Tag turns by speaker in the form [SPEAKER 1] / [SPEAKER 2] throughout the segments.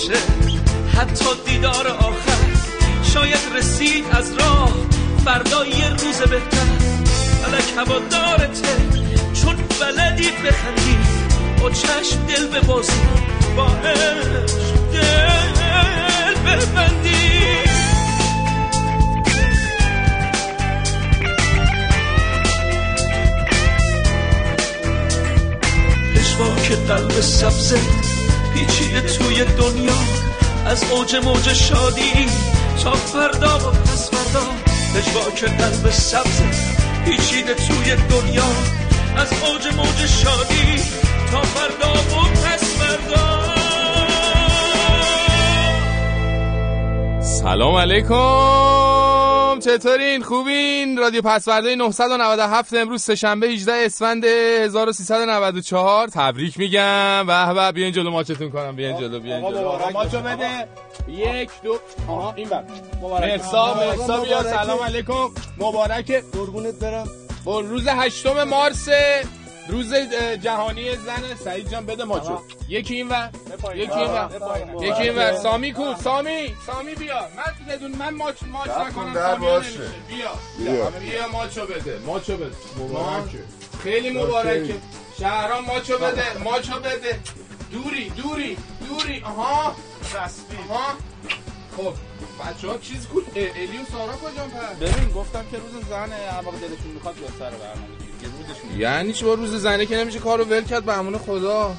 [SPEAKER 1] باشه. حتی دیدار آخر شاید رسید از راه. فردا یه روز بهتر. فلک هوا دارته. چون بلدی بخندی. با چشم دل ببازی. با عشق دل ببندی. که قلب سبزه پیچیده توی دنیا. از اوج موج شادی تا فردا و پس فردا. که قلب سبزه پیچیده توی دنیا. از اوج موج شادی تا فردا و پس فردا.
[SPEAKER 2] سلام علیکم. چطورین؟ خوبین؟ رادیو پسورده 997 امروز سهشنبه 18 اسفند 1394 تبریک میگم. و و بیاین جلو ماچتون کنم. بیاین جلو بیاین جلو. ماچو بده. یک دو. آها این بر. مرسا مرسا بیا سلام علیکم. مبارک.
[SPEAKER 3] قربونت برم.
[SPEAKER 2] روز هشتم مارس. روز جهانی زن سعید جان بده ماچو یکی این ور یکی این ور. یکی این ور. سامی کو سامی. سامی بیا من بدون من ماچ ماچ نکنم. سامی بیا. بیا. بیا. ماچو بده. ماچو بده. مبارکه. خیلی مبارکه. شهرام ماچو بده. ماچو بده. دوری دوری دوری. آها. رسمی. آها. خب. بچه ها چیز کن الی و سارا کجا پس
[SPEAKER 3] ببین گفتم که روز زنه اما دلشون می‌خواد به سر برنامه؟
[SPEAKER 2] یعنی چی با روز زنه که نمیشه کارو ول کرد به امون خدا؟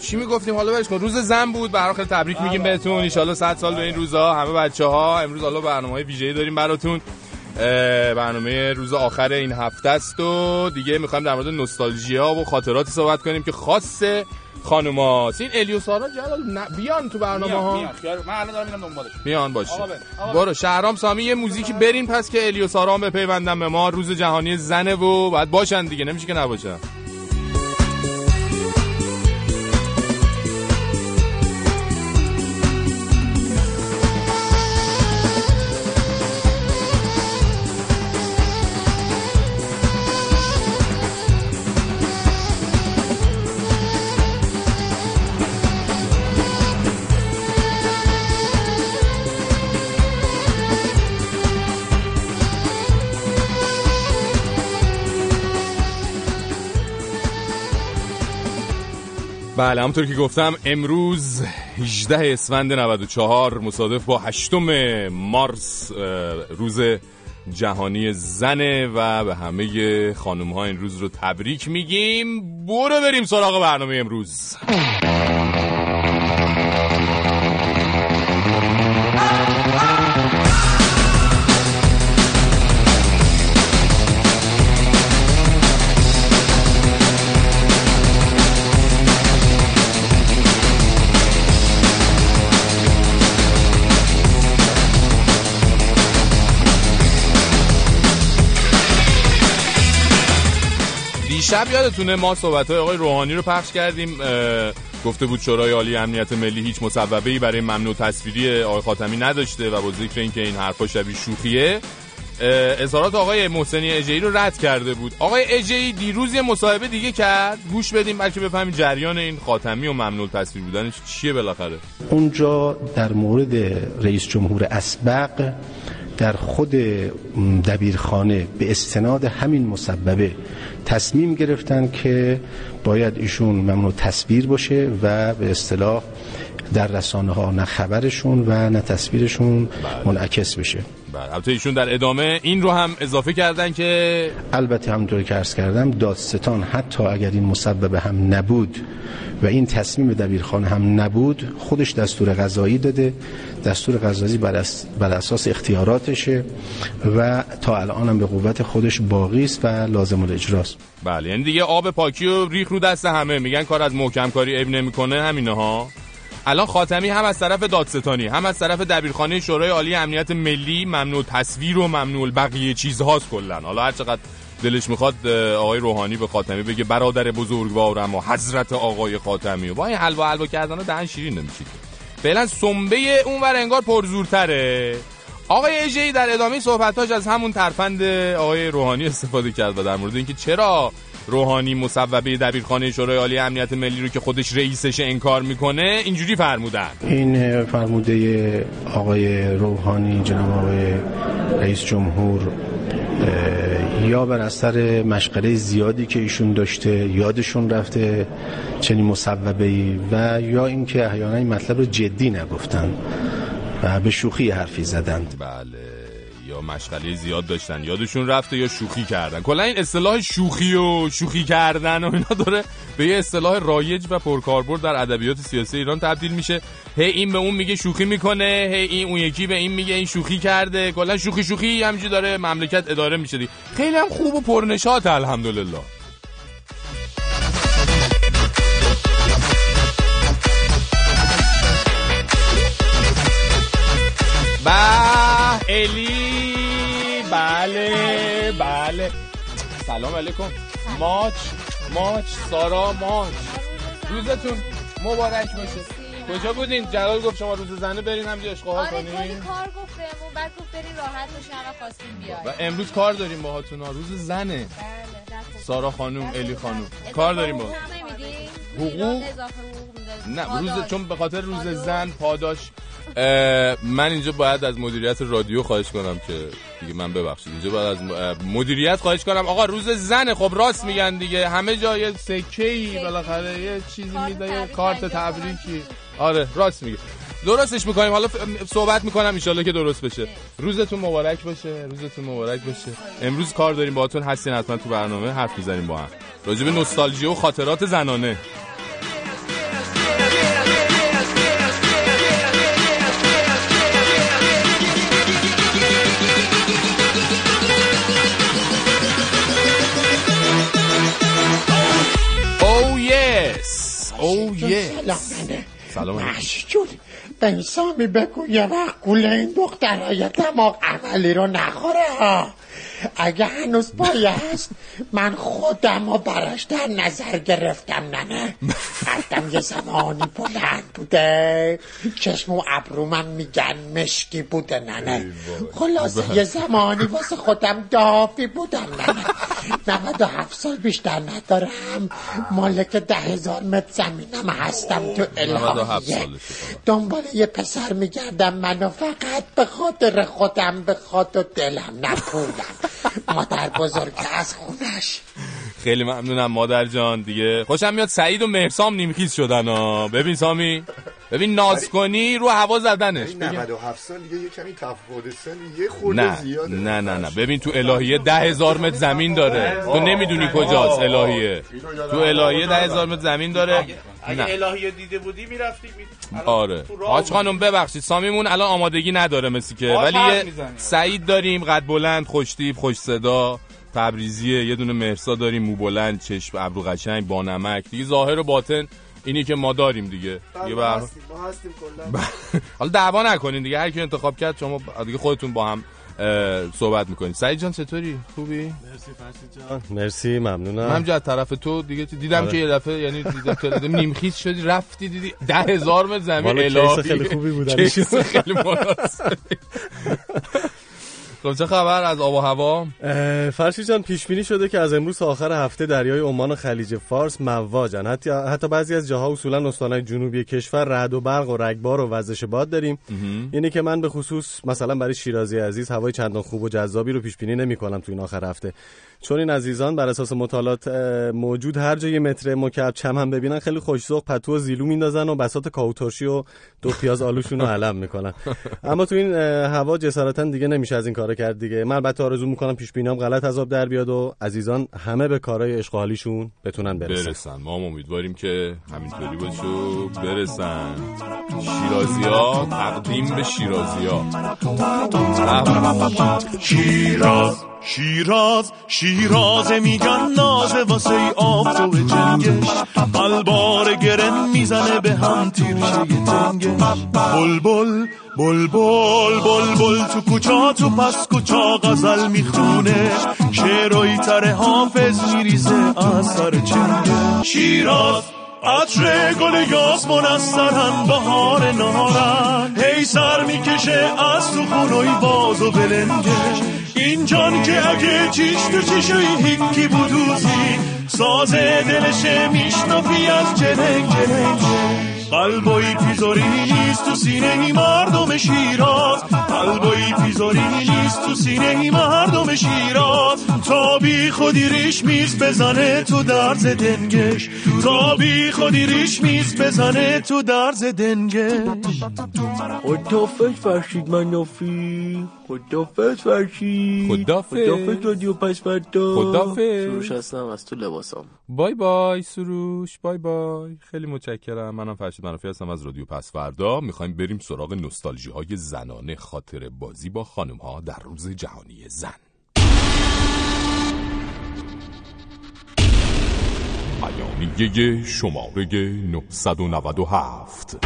[SPEAKER 2] چی می‌گفتیم؟ حالا برش کن. روز زن بود برای خیلی تبریک میگیم بهتون. ان 100 سال به این روزا همه بچه ها امروز حالا برنامه های ویژه‌ای داریم براتون. برنامه روز آخر این هفته است و دیگه می‌خوایم در مورد نوستالژیا و خاطراتی صحبت کنیم که خاصه خانوماست این الیو سارا جلال بیان تو برنامه ها.
[SPEAKER 3] من الان دارم میرم دنبالش.
[SPEAKER 2] بیان باشه برو شهرام سامی یه موزیکی برین پس که الیو سارا هم بپیوندن به ما. روز جهانی زنه و بعد باشن دیگه نمیشه که نباشن. بله همونطور که گفتم امروز 18 اسفند 94 مصادف با 8 مارس روز جهانی زنه و به همه خانم ها این روز رو تبریک میگیم. برو بریم سراغ برنامه امروز. شب یادتونه ما صحبت های آقای روحانی رو پخش کردیم گفته بود شورای عالی امنیت ملی هیچ مسببه ای برای ممنوع تصویری آقای خاتمی نداشته و با ذکر اینکه این حرفا شبیه شوخیه اظهارات آقای محسنی اجئی رو رد کرده بود. آقای اجئی دیروز یه مصاحبه دیگه کرد گوش بدیم بلکه بفهمیم جریان این خاتمی و ممنوع تصویر بودنش چیه بالاخره.
[SPEAKER 4] اونجا در مورد رئیس جمهور اسبق در خود دبیرخانه به استناد همین مسببه تصمیم گرفتن که باید ایشون ممنوع تصویر باشه و به اصطلاح در رسانه ها نه خبرشون و نه تصویرشون بله. منعکس بشه.
[SPEAKER 2] بله. البته ایشون در ادامه این رو هم اضافه کردن که
[SPEAKER 4] البته همونطور که عرض کردم دادستان حتی اگر این مسبب هم نبود و این تصمیم دبیرخانه هم نبود خودش دستور غذایی داده. دستور غذایی بر اساس اختیاراتشه و تا الان هم به قوت خودش باقی است و لازم الاجراست.
[SPEAKER 2] بله. یعنی دیگه آب پاکی و ریخ رو دست همه. میگن کار از محکم کاری اب نمی‌کنه. همینه ها الان خاتمی هم از طرف دادستانی هم از طرف دبیرخانه شورای عالی امنیت ملی ممنوع تصویر و ممنوع بقیه چیزهاست کلا. حالا هر چقدر دلش می‌خواد آقای روحانی به خاتمی بگه برادر بزرگوارم و حضرت آقای خاتمی. و با این حلوا حلوا کردن دهن شیرین نمیشید. فعلا سنبه اونور انگار پرزورتره. آقای اجی در ادامه صحبتاش از همون ترفند آقای روحانی استفاده کرد و در مورد اینکه چرا روحانی مصوبه دبیرخانه شورای عالی امنیت ملی رو که خودش رئیسش انکار می‌کنه اینجوری فرمودن.
[SPEAKER 5] این فرموده آقای روحانی جناب آقای رئیس جمهور یا بر اثر مشغله زیادی که ایشون داشته یادشون رفته چنین مصوبه ای و یا اینکه احیانا این مطلب رو جدی نگفتن و به شوخی حرفی زدند.
[SPEAKER 2] بله. مشغله زیاد داشتن یادشون رفته یا شوخی کردن. کلا این اصطلاح شوخی و شوخی کردن و اینا داره به یه اصطلاح رایج و پرکاربرد در ادبیات سیاسی ایران تبدیل میشه. هی این به اون میگه شوخی می‌کنه هی این اون یکی به این میگه این شوخی کرده. کلا شوخی شوخی همینجوری داره مملکت اداره میشه دی. خیلی هم خوب و پرنشاط الحمدلله. به الی بله بله. سلام علیکم. ماچ ماچ سارا ماچ. روزتون مبارک باشه. کجا بودین؟ جلال گفت شما روز زنه برین همینجا اشغال
[SPEAKER 6] آره
[SPEAKER 2] کنین.
[SPEAKER 6] کلی کار گفت بهمون بعد گفت برین راحت باشین همه خواستیم بیاین
[SPEAKER 2] و امروز کار داریم باهاتون ها. روز زنه.
[SPEAKER 6] بله.
[SPEAKER 2] سارا خانوم الی. خانوم. کار داریم با
[SPEAKER 6] حقوق.
[SPEAKER 2] نه روز. چون به خاطر روز. زن پاداش من اینجا باید از مدیریت رادیو خواهش کنم که دیگه من ببخشید. اینجا باید از مدیریت خواهش کنم. آقا روز زنه خب راست میگن دیگه. همه جا یه سکه ای بالاخره یه چیزی میده یه کارت تبریکی آره راست میگه. درستش می‌کنیم. حالا صحبت می‌کنم ایشالله که درست بشه. روزتون مبارک باشه. روزتون مبارک باشه. امروز کار داریم باهاتون. هستین حتما تو برنامه. حرف می‌زنیم با هم. راجب نوستالژی و خاطرات زنانه. Oh yes. Oh yes.
[SPEAKER 7] سلام.
[SPEAKER 2] سلام علیکم.
[SPEAKER 7] محشی جون به این سامی بگو یه وقت گول این دخترهای دماغ عملی رو نخوره ها اگه هنوز هست من خودم رو براش در نظر گرفتم ننه قدم یه زمانی بلند بوده. چشم و ابرو من میگن مشکی بوده ننه خلاصه یه زمانی واسه خودم دافی بودم ننه 97 سال بیشتر ندارم. مالک ده هزار متر زمینم هستم تو
[SPEAKER 2] 97
[SPEAKER 7] الهامیه.
[SPEAKER 2] سالشه.
[SPEAKER 7] دنبال یه پسر میگردم منو فقط به خاطر خودم به خاطر دلم نپولم مادر بزرگ از خونش
[SPEAKER 2] خیلی ممنونم مادر جان دیگه. خوشم میاد سعید و مهرسام نیمخیز شدن ها. ببین سامی ببین ناز کنی رو هوا زدنش.
[SPEAKER 8] این
[SPEAKER 2] بگم.
[SPEAKER 8] 97 سال دیگه یه کمی تفاوت سن یه خورده
[SPEAKER 2] نه
[SPEAKER 8] زیاده.
[SPEAKER 2] نه نه نه. ببین تو الهیه ده هزار متر زمین داره. تو نمی‌دونی کجاست الهیه. تو الهیه ده هزار متر زمین داره.
[SPEAKER 3] اگه
[SPEAKER 2] نه.
[SPEAKER 3] الهی دیده بودی می‌رفتی می...
[SPEAKER 2] آره. حاج. خانم ببخشید. سامیمون الان آمادگی نداره مثل که. ولی. سعید داریم. قد بلند خوشتیپ خوش صدا. تبریزیه یه دونه مهرسا داریم مو بلند چشم ابرو قشنگ با نمک. دیگه ظاهر و باطن اینی که ما داریم دیگه. دیگه به هر-
[SPEAKER 8] ما هستیم کلا.
[SPEAKER 2] حالا دعوا نکنین دیگه هر کی انتخاب کرد شما دیگه خودتون با هم صحبت می‌کنید سعید جان چطوری؟ خوبی؟
[SPEAKER 4] مرسی ممنونم.
[SPEAKER 2] من از طرف تو دیگه دیدم
[SPEAKER 4] آره.
[SPEAKER 2] که یه دفعه یعنی دیدم تو نیمخیز شدی رفتی دیدی ده هزار متر زمین الهی.
[SPEAKER 4] خیلی خوبی.
[SPEAKER 2] کیس خیلی مناسبی. خب چه خبر از آب و هوا؟
[SPEAKER 4] فرشی جان پیش بینی شده که از امروز تا آخر هفته دریای عمان و خلیج فارس مواجن. حتی حتی بعضی از جاها اصولا استانهای جنوبی کشور رعد و برق و رگبار و وزش باد داریم. اینی که من به خصوص مثلا برای شیرازی عزیز هوای چندان خوب و جذابی رو پیش بینی نمی کنم تو این آخر هفته. چون این عزیزان بر اساس مطالعات موجود هر جای متر مکعب چم هم ببینن خیلی خوش‌ذوق پتو و زیلو میندازن و بساط کاوتورشی و دو پیاز آلوشون رو علم می‌کنن. اما تو این هوا جسارتا دیگه نمیشه از این کارا کرد دیگه. من البته آرزو می‌کنم پیش بینیام غلط از آب در بیاد و عزیزان همه به کارهای اشغالیشون بتونن برسن.
[SPEAKER 2] برسن. ما هم امیدواریم که همینطوری باشه و برسن. شیرازی ها تقدیم به شیرازی ها
[SPEAKER 9] شیراز شیراز شیراز میگن نازه واسه ای آب تو جنگش. قلبار گرن می‌زنه به هم تیرشه یه تنگش بلبل بلبل بلبل تو کوچا تو پس کوچا غزل می‌خونه. شعرهای تر حافظ میریزه از سر چنگش شیراز عطر گل یاسمون از سرن بهار نهارن. هی سر می‌کشه از تو خونوی باز و این جان که اگه چیش تو چیشوی هیکی بودوزی
[SPEAKER 10] ساز دلشه میشنفی از جنگ. قلبایی نیست تو سینه ای مردم شیراز. قلبایی نیست تو سینه ای مردم شیراز. تا بی خودی ریش میز بزنه تو درز دنگش. تا بی خودی ریش میز بزنه تو درز دنگش.
[SPEAKER 11] خدافز فرشید منافی. خدافز فرشید.
[SPEAKER 2] خدافز
[SPEAKER 11] خدافز رادیو پس فردا
[SPEAKER 2] خدافز.
[SPEAKER 11] سروش هستم از تو لباسام.
[SPEAKER 2] بای بای سروش بای بای. خیلی متشکرم. منم فرشید منافی هستم از رادیو پس فردا. می‌خوایم بریم سراغ نوستالژی های زنانه خاطر بازی با خانم ها در روز جهانی زن. بیانیه شماره 997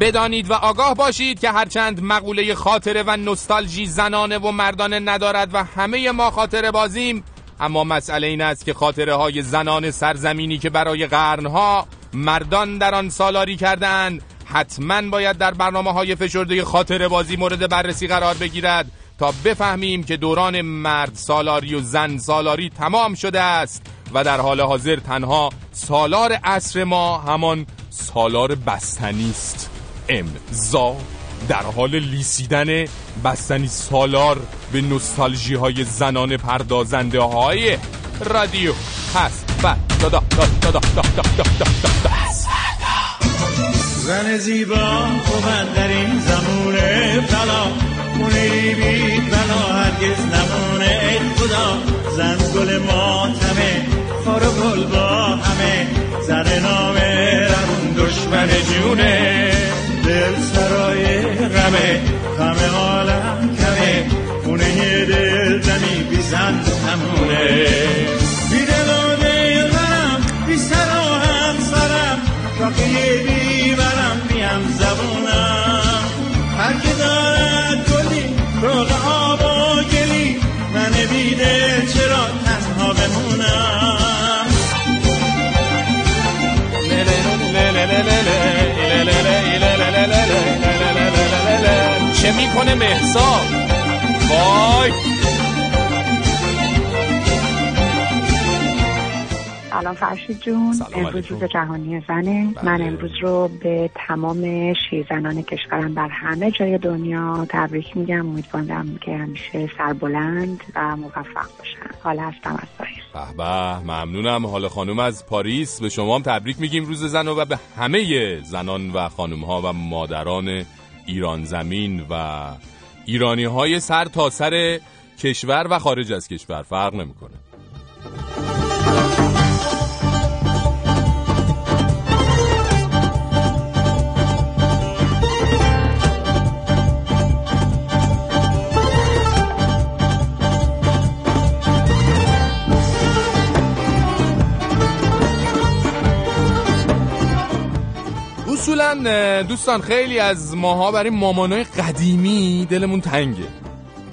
[SPEAKER 2] بدانید و آگاه باشید که هرچند مقوله خاطره و نوستالژی زنانه و مردانه ندارد و همه ما خاطره بازیم اما مسئله این است که خاطره های زنان سرزمینی که برای قرنها مردان در آن سالاری کردند حتما باید در برنامه های فشرده خاطره بازی مورد بررسی قرار بگیرد تا بفهمیم که دوران مرد سالاری و زن سالاری تمام شده است و در حال حاضر تنها سالار عصر ما همان سالار بستنی است. امضا در حال لیسیدن بستنی سالار به نوستالژی های زنان پردازنده های رادیو بعد دادا دادا
[SPEAKER 10] زن زیبا خوبن در این زمونه فلا خونه بی بلا هرگز نمونه ای خدا زن گل ماتمه خار گل با همه زن نامه رمون دشمن جونه دل سرای غمه غم عالم کمه. خونه دل زنی بی زن
[SPEAKER 2] می‌کنه مهسا وای.
[SPEAKER 12] سلام فرشید جون. امروز. روز جهانی زنه. من
[SPEAKER 2] بله.
[SPEAKER 12] امروز رو به تمام شیرزنان کشورم در همه جای دنیا تبریک میگم. امیدوارم که همیشه سربلند و موفق باشن. حالا هستم از
[SPEAKER 2] به به ممنونم. حال خانم از پاریس. به شما هم تبریک میگیم روز زن و به همه زنان و خانم ها و مادران ایران زمین و ایرانی های سر تا سر کشور و خارج از کشور فرق نمی‌کنه. دوستان خیلی از ماها برای مامانای قدیمی دلمون تنگه.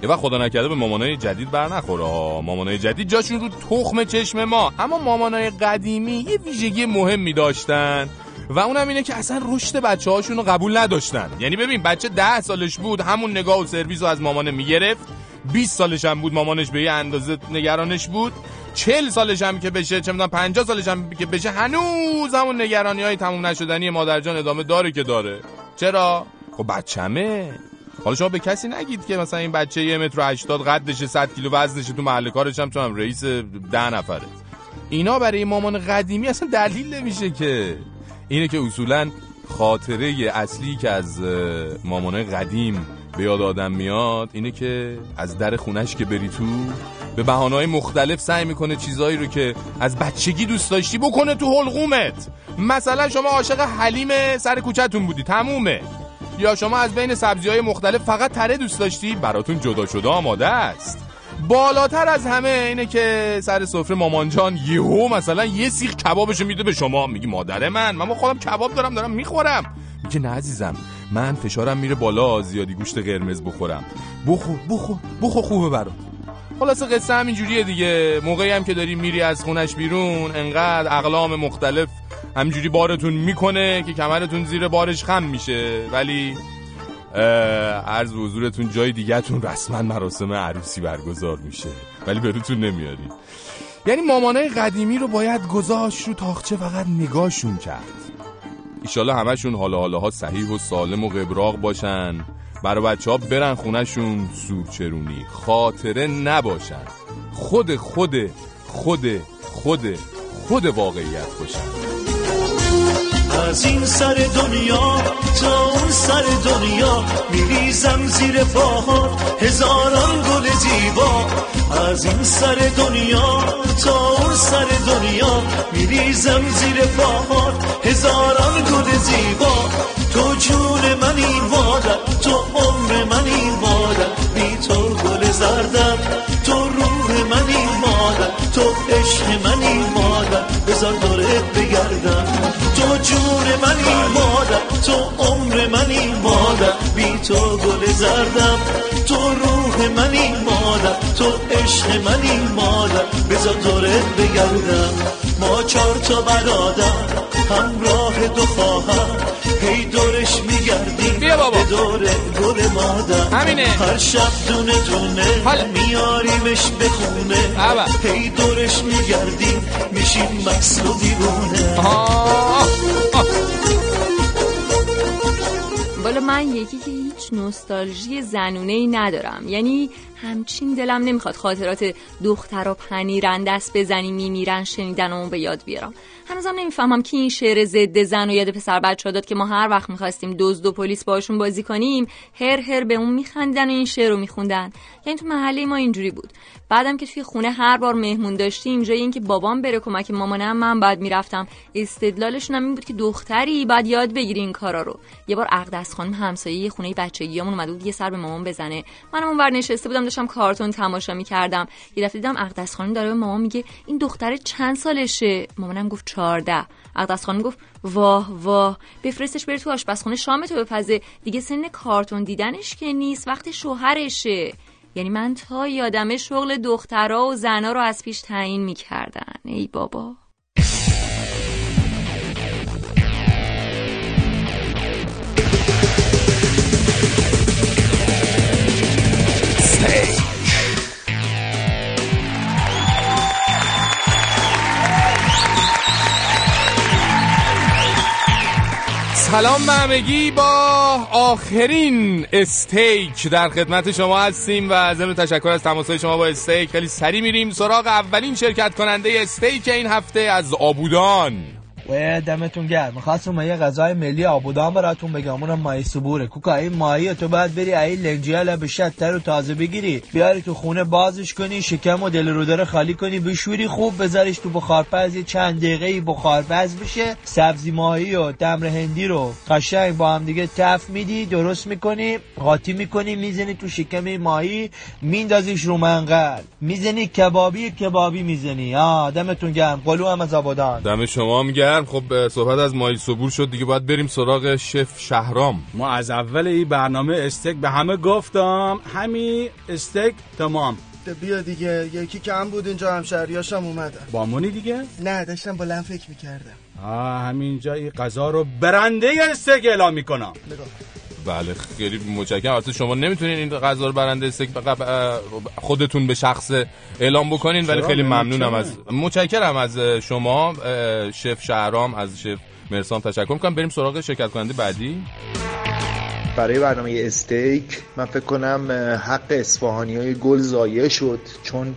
[SPEAKER 2] یه وقت خدا نکرده به مامانای جدید بر نخوره. مامانای جدید جاشون رو تخم چشم ما. اما مامانای قدیمی یه ویژگی مهمی داشتن. و اونم اینه که اصلا رشد بچه هاشون رو قبول نداشتن. یعنی ببین بچه ده سالش بود همون نگاه و سرویس رو از مامانه می‌گرفت. 20 سالش هم بود مامانش به یه اندازه نگرانش بود. چل سالش هم که بشه چه می‌دونم 50 سالش هم که بشه هنوز همون نگرانی های تموم نشدنی مادرجان ادامه داره که داره. چرا؟ خب بچمه حالا شما به کسی نگید که مثلا این بچه یه متر و 80 قدشه 100 کیلو وزنشه تو محل کارش هم چون رئیس ده نفره. اینا برای مامان قدیمی اصلا دلیل نمیشه که. اینه که اصولا خاطره اصلی که از مامانای قدیم به یاد آدم میاد اینه که از در خونش که بری تو به بهانه‌های مختلف سعی می‌کنه چیزایی رو که از بچگی دوست داشتی بکنه تو حلقومت. مثلا شما عاشق حلیم سر کوچه‌تون بودی تمومه. یا شما از بین سبزی های مختلف فقط تره دوست داشتی براتون جدا شده آماده است. بالاتر از همه اینه که سر سفره مامان جان یهو مثلا یه سیخ کبابشو میده به شما میگی مادر من من خودم کباب دارم دارم می‌خورم. میگه نه عزیزم من فشارم میره بالا زیادی گوشت قرمز بخورم. بخور بخور بخور خوبه برات. خلاصه قصه همینجوریه دیگه. موقعی هم که داری میری از خونش بیرون انقدر اقلام مختلف همجوری بارتون می‌کنه که کمرتون زیر بارش خم میشه. ولی عرض به حضورتون جای دیگهتون رسما مراسم عروسی برگزار میشه. ولی بهتون نمیاریم. یعنی مامانای قدیمی رو باید گذاشت رو تاخچه فقط نگاهشون کرد. ایشالا همشون حالا حالا ها صحیح و سالم و قبراغ باشن. برای بچه ها برن خونشون سورچرونی خاطره نباشن. خود خود خود خود خود واقعیت باشن.
[SPEAKER 13] از این سر دنیا تا اون سر دنیا میریزم زیر پاها هزاران گل زیبا. از این سر دنیا سر دنیا میریزم زیر پاها هزاران گل زیبا تو جون منی مادر تو عمر منی مادر بی تو گل زردم تو روح منی مادر تو عشق منی مادر بذار دورت بگردم. تو جون منی مادر تو عمر منی مادر بی تو گل زردم تو روح منی مادر تو عشق منی مادر بذار دورت بگردم ما چهار تا برادر همراه دو خواهر هی دورش میگردیم
[SPEAKER 14] بیا بابا.
[SPEAKER 13] به دور گل مادر
[SPEAKER 14] همینه.
[SPEAKER 13] هر شب دونه دونه
[SPEAKER 14] حالا.
[SPEAKER 13] میاریمش به خونه. هی دورش میگردیم میشیم مکس و دیوونه
[SPEAKER 14] آه. آه.
[SPEAKER 15] والا من یکی که هیچ نوستالژی زنونه ای ندارم. یعنی همچین دلم نمی‌خواد خاطرات دختر و پنیرن دست بزنی میمیرن شنیدن اون به یاد بیارم. هنوزم نمی‌فهمم کی این شعر ضد زن و یاد پسر بچه داد که ما هر وقت می‌خواستیم دزد و پلیس باشون بازی کنیم هر هر به اون میخندن و این شعر رو میخوندن. یعنی تو محله ما اینجوری بود. بعدم که توی خونه هر بار مهمون داشتیم جای اینکه بابام بره کمک مامانم من بعد می‌رفتم. استدلالشون هم این بود که دختری بعد یاد بگیری این کارا رو. یه بار عقدس خانم همسایه یه خونه بچگیامون اومده بود یه سر به مامان بزنه. منم اونور نشسته بودم داشتم کارتون تماشا می‌کردم. یه دفعه دیدم عقدس خانم داره به مامان میگه این دختر چند سالشه؟ مامانم گفت 14 عقدس خانم گفت واه واه. بفرستش بره تو آشپزخونه شامتو بپزه. دیگه سن کارتون دیدنش که نیست وقت شوهرشه. یعنی من تا یادمه شغل دخترها و زنا رو از پیش تعیین می‌کردن. ای بابا.
[SPEAKER 2] سلام به با آخرین استیک در خدمت شما هستیم و ضمن تشکر از تماسهای شما با استیک خیلی سری میریم سراغ اولین شرکت کننده استیک این هفته از آبودان.
[SPEAKER 16] و دمتون گرم. می‌خواستم یه غذای ملی آبودان براتون بگم. اونم ماهی سبوره کوکا این ماهی تو باید بری ای لنجیال به شتر رو تازه بگیری. بیاری تو خونه بازش کنی شکم و دل رو داره خالی کنی. بشوری خوب بذاریش تو بخارپز. چند دقیقه بخارپز بشه. سبزی ماهی و تمر هندی رو قشنگ با هم دیگه تف میدی درست می‌کنی قاطی می‌کنی می‌زنی تو شکم این ماهی میندازیش رو منقل. می‌زنی کبابی کبابی می‌زنی. آه دمتون گرم. قلو هم از آبادان.
[SPEAKER 2] دم شما گرم. خب صحبت از ماهی صبور شد. دیگه باید بریم سراغ شف شهرام.
[SPEAKER 3] ما از اول این برنامه استیک به همه گفتم. همین استیک تمام.
[SPEAKER 8] بیا دیگه. یکی کم بود اینجا همشهریاشم اومدن.
[SPEAKER 3] بامونی دیگه؟
[SPEAKER 8] نه داشتم بلند فکر می‌کردم.
[SPEAKER 3] آه همینجا این غذا رو برنده استیک اعلام می‌کنم.
[SPEAKER 2] بله خیلی متشکرم البته شما نمی‌تونین این غذا رو برنده استیک فقط اه، خودتون به شخص اعلام بکنین ولی؟ خیلی ممنونم
[SPEAKER 3] چرا؟
[SPEAKER 2] از متشکرم از شما شف شهرام از شف مرسام تشکر می‌کنم بریم سراغ شرکت کننده بعدی
[SPEAKER 17] برای برنامه استیک من فکر کنم حق اصفهانی های گل ضایع شد چون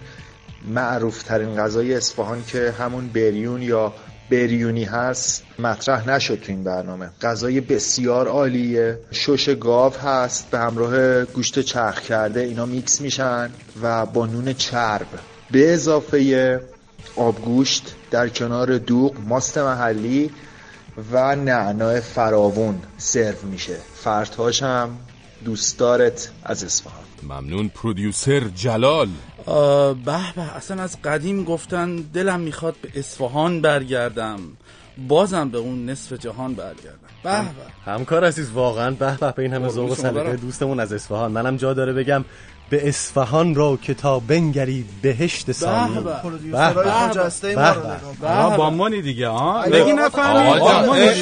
[SPEAKER 17] معروف ترین غذای اصفهان که همون بریون یا بریونی هست مطرح نشد تو این برنامه. غذای بسیار عالیه. شش گاو هست به همراه گوشت چرخ کرده اینا میکس میشن و با نون چرب. به اضافه آبگوشت در کنار دوغ ماست محلی و نعنای فراوون سرو میشه. فرتاش هم دوستدارت از اصفهان
[SPEAKER 2] ممنون پرودیوسر جلال.
[SPEAKER 18] به به اصلا از قدیم گفتن دلم می‌خواد به اصفهان برگردم. بازم به اون نصف جهان برگردم. به به.
[SPEAKER 4] همکار عزیز واقعا به به به این همه ذوق و سلیقه. دوستمون از اصفهان. منم جا داره بگم به اصفهان رو که تا بنگری بهشت سامی
[SPEAKER 8] به.
[SPEAKER 4] به به.
[SPEAKER 3] با منی دیگه ها بگی نفهمید.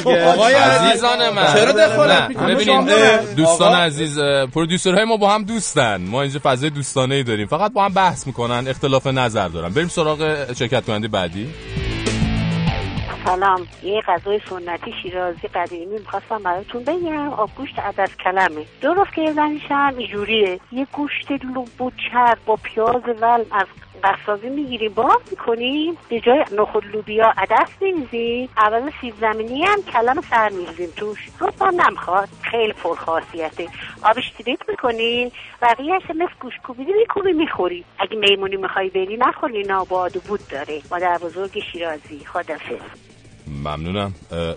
[SPEAKER 2] آقای عزیزان من.
[SPEAKER 3] چرا دخالت؟
[SPEAKER 2] ببینید دوستان عزیز اه، پرودیوسرهای ما با هم دوستن. ما اینجا فضای دوستانه ای داریم. فقط با هم بحث می‌کنن اختلاف نظر دارن. بریم سراغ شرکت کننده بعدی.
[SPEAKER 19] سلام. یه غذای سنتی شیرازی قدیمی می‌خواستم براتون بگم. آبگوشت عدس کلمه. درست که هم اینجوریه یه گوشت لوب و چرب با پیاز ولم از قصازی می‌گیریم باز می‌کنیم به جای نخود لوبیا عدس میریزیم اول سیب زمینی هم کلم سر میریزیم توش. لطفا نمی‌خواد. خیلی پرخاصیته. آبش تریت می‌کنی. بقیهش مثل گوش کوبیدی میکوبی می‌خوری. اگه میمونی می‌خوای بری نخوری. ناباد و بود داره. مادر بزرگ شیرازی. خدافظ.
[SPEAKER 2] ممنونم.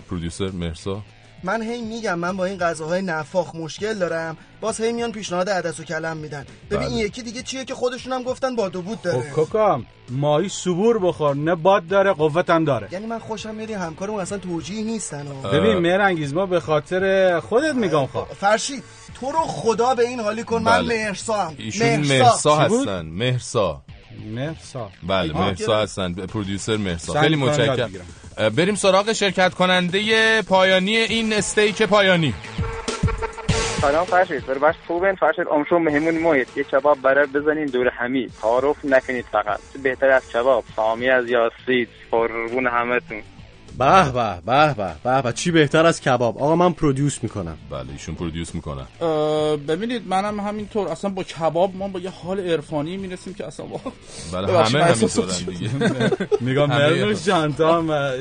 [SPEAKER 2] پرودیوسر مرسا
[SPEAKER 8] من هی میگم من با این غذاهای نفاخ مشکل دارم. باز هی میان پیشنهاد عدس و کلم میدن. ببین این
[SPEAKER 3] بله.
[SPEAKER 8] یکی دیگه چیه که خودشون هم گفتن باد و بود داره.
[SPEAKER 3] خب کوکام ماهی صبور بخور. نه باد داره قوت هم داره.
[SPEAKER 8] یعنی من خوشم میاد این همکارمون اصلا توجیه نیستن ها.
[SPEAKER 3] ببین مهرنگیز ما به خاطر خودت میگم خواه
[SPEAKER 8] فرشید تو رو خدا به این حالی کن من
[SPEAKER 2] بله.
[SPEAKER 8] مهرسا هم.
[SPEAKER 2] ایشون مرسا هستن. مرسا
[SPEAKER 3] مرسا
[SPEAKER 2] بله
[SPEAKER 8] آه،
[SPEAKER 2] مرسا هستن. پرودیوسر مرسا
[SPEAKER 3] سعی
[SPEAKER 2] خیلی متشکرم. بریم سراغ شرکت کننده پایانی این استیک پایانی.
[SPEAKER 20] سلام فرشید. بر باش خوبین. فرشید امشو مهمون موید یه کباب برای بزنین دور همی تعارف نکنید فقط. بهتر از کباب. سامی از یاسید. قربون همتون.
[SPEAKER 4] به به به به به به. چی بهتر از کباب؟ آقا من پرودیوس می‌کنم.
[SPEAKER 2] بله ایشون پرودیوس می‌کنن
[SPEAKER 21] اه، ببینید منم همینطور. اصلا با کباب ما با یه حال عرفانی می‌رسیم که اصلا با
[SPEAKER 2] بله همه همینطورن دیگه.
[SPEAKER 3] میگم مرنوش جان تو هم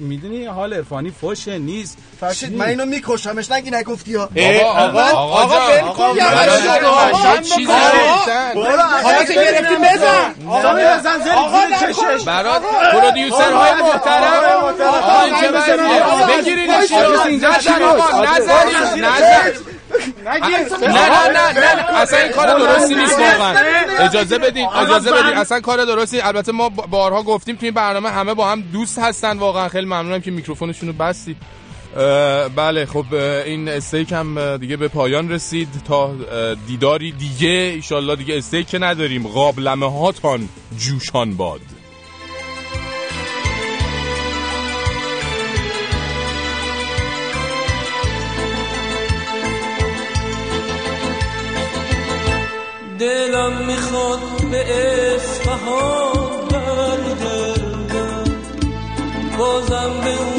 [SPEAKER 3] می‌دونی حال عرفانی فوشه نیست.
[SPEAKER 8] فرشید من اینو میکشمش نگی نگفتی ها.
[SPEAKER 3] آقا آقا
[SPEAKER 21] آقا
[SPEAKER 3] ول کن
[SPEAKER 21] حالا که گرفتی
[SPEAKER 3] بزن. آقا
[SPEAKER 21] آقا
[SPEAKER 3] بزن زیر. چشش
[SPEAKER 2] برات پرودیوسرهای محترم. آقا این چه بگیرینش نزن آقا نزنید نزن. نه نه نه نه. اصلا این کار درستی نیست واقعا. اجازه بدین اجازه بدین. اصلا کار درستی. البته ما بارها گفتیم توی این برنامه همه با هم دوست هستن واقعا. خیلی ممنونم که میکروفونشون رو بستید اه، بله خب این استیک هم دیگه به پایان رسید تا دیداری دیگه. ایشالله دیگه استیک نداریم. قابلمه هاتان جوشان باد.
[SPEAKER 1] دلم می‌خواد به اصفهان برگردم. بازم به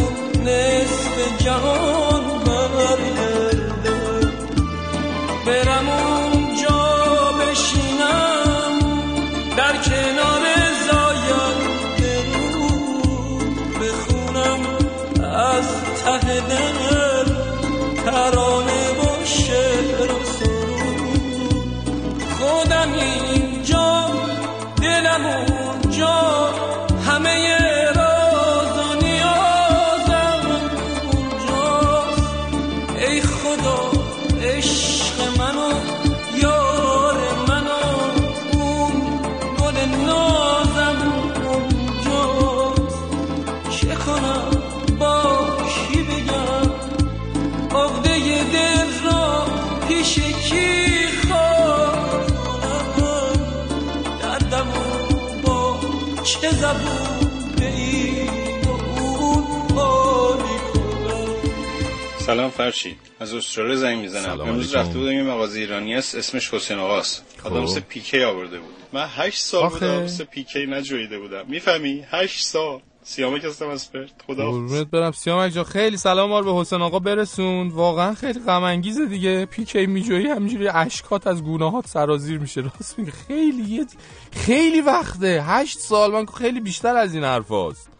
[SPEAKER 22] فرشید از استرالیا زنگ می‌زنم. امروز. رفته بودم یه مغازه ایرانی است اسمش حسین آقاست. آدم
[SPEAKER 2] خب.
[SPEAKER 22] مثل پیکی آورده بود. من هشت سال
[SPEAKER 2] آخه.
[SPEAKER 22] بودم مثل پیکی نجویده بودم. می‌فهمی؟ هشت سال. سیامک هستم از پرت خدا
[SPEAKER 2] برم. سیامک جان خیلی سلام ما رو به حسین آقا برسون. واقعا خیلی غم انگیزه دیگه. پیکی میجویی همینجوری اشکات از گوناهات سرازیر میشه. راست میگه خیلی خیلی وقته. هشت سال. من خیلی بیشتر از این حرف هاست.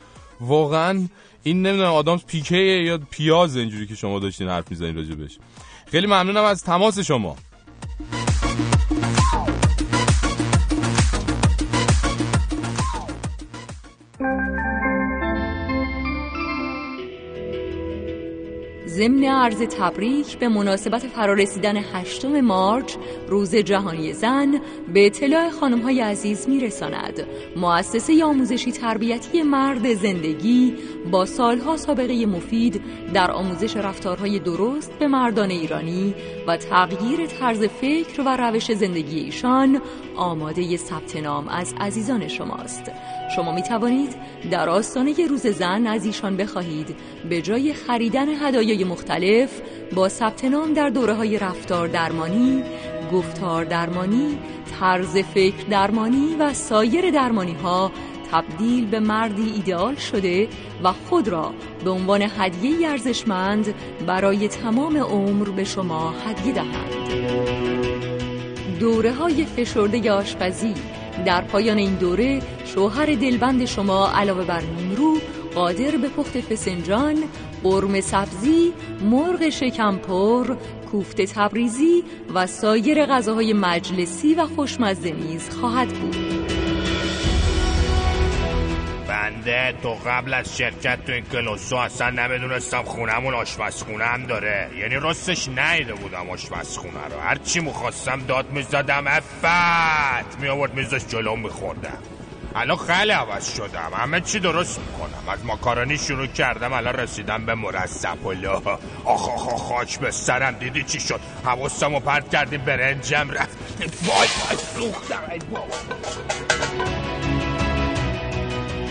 [SPEAKER 2] واقعا این نمی‌دونم آدم پیکه یا پیاز اینجوری که شما داشتین حرف می‌زنین راجبش خیلی ممنونم از تماس شما.
[SPEAKER 15] ضمن عرض تبریک به مناسبت فرارسیدن هشتم مارچ روز جهانی زن به اطلاع خانم های عزیز میرساند. مؤسسه آموزشی تربیتی مرد زندگی با سالها سابقه مفید در آموزش رفتارهای درست به مردان ایرانی و تغییر طرز فکر و روش زندگی ایشان آماده ثبت نام از عزیزان شماست. شما می توانید در آستانه روز زن از ایشان بخواهید به جای خریدن هدایای مختلف با ثبت نام در دوره های رفتار درمانی، گفتار درمانی، طرز فکر درمانی و سایر درمانی ها تبدیل به مردی ایدئال شده و خود را به عنوان هدیه ارزشمند برای تمام عمر به شما هدیه دهند. دوره های فشرده آشپزی در پایان این دوره شوهر دلبند شما علاوه بر نیمرو قادر به پخت فسنجان، قرم سبزی، مرغ شکمپر، کوفته تبریزی و سایر غذاهای مجلسی و خوشمزه نیز خواهد بود.
[SPEAKER 23] بنده تو قبل از شرکت تو این کلوسو اصلا نمی‌دونستم خونمون آشپزخونه هم داره. یعنی راستش نیده بودم آشپزخونه رو. هرچی مخواستم داد می‌زدم افت! میآورد میزش جلو میخوردم. الان خیلی عوض شدم. همه چی درست می‌کنم. از ماکارونی شروع کردم الان رسیدم به مرسب لا آخ آخ خاک به سرم. دیدی چی شد؟ حواستم و پرت کردیم برنجم رفت. وای وای سوختم.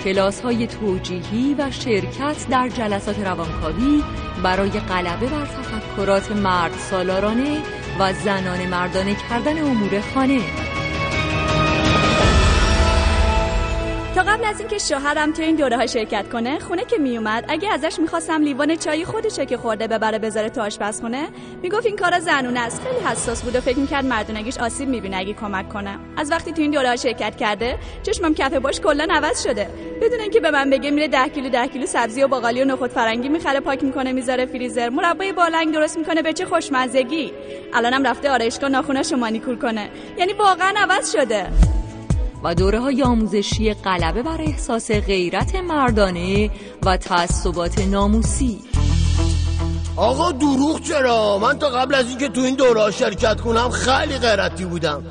[SPEAKER 15] کلاس های توجیهی و شرکت در جلسات روانکاوی برای غلبه بر تفکرات مرد سالارانه و زنان مردانه کردن امور خانه.
[SPEAKER 24] قبل از اینکه شوهرم تو این دوره ها شرکت کنه خونه که میومد اگه ازش می‌خواستم لیوان چای خودشه که خورده ببره بذاره تو آشپزخونه می‌گفت این کارا زنونه است. خیلی حساس بود و فکر می‌کرد مردونگیش آسیب می‌بینه اگه کمک کنه. از وقتی تو این دوره ها شرکت کرده چشمم کف باش کلا عوض شده. بدون اینکه به من بگه میره 10 کیلو 10 کیلو سبزی و باقالی و نخود فرنگی می‌خره پاک می‌کنه می‌ذاره فریزر. مربای بالنگ درست می‌کنه به چه خوشمزگی. الانم رفته آرایشگاه ناخوناشو مانیکور کنه. یعنی واقعا عوض شده.
[SPEAKER 15] و دوره های آموزشی غلبه بر احساس غیرت مردانه و تعصبات ناموسی.
[SPEAKER 25] آقا دروغ چرا؟ من تا قبل از اینکه تو این دوره شرکت کنم خیلی غیرتی بودم.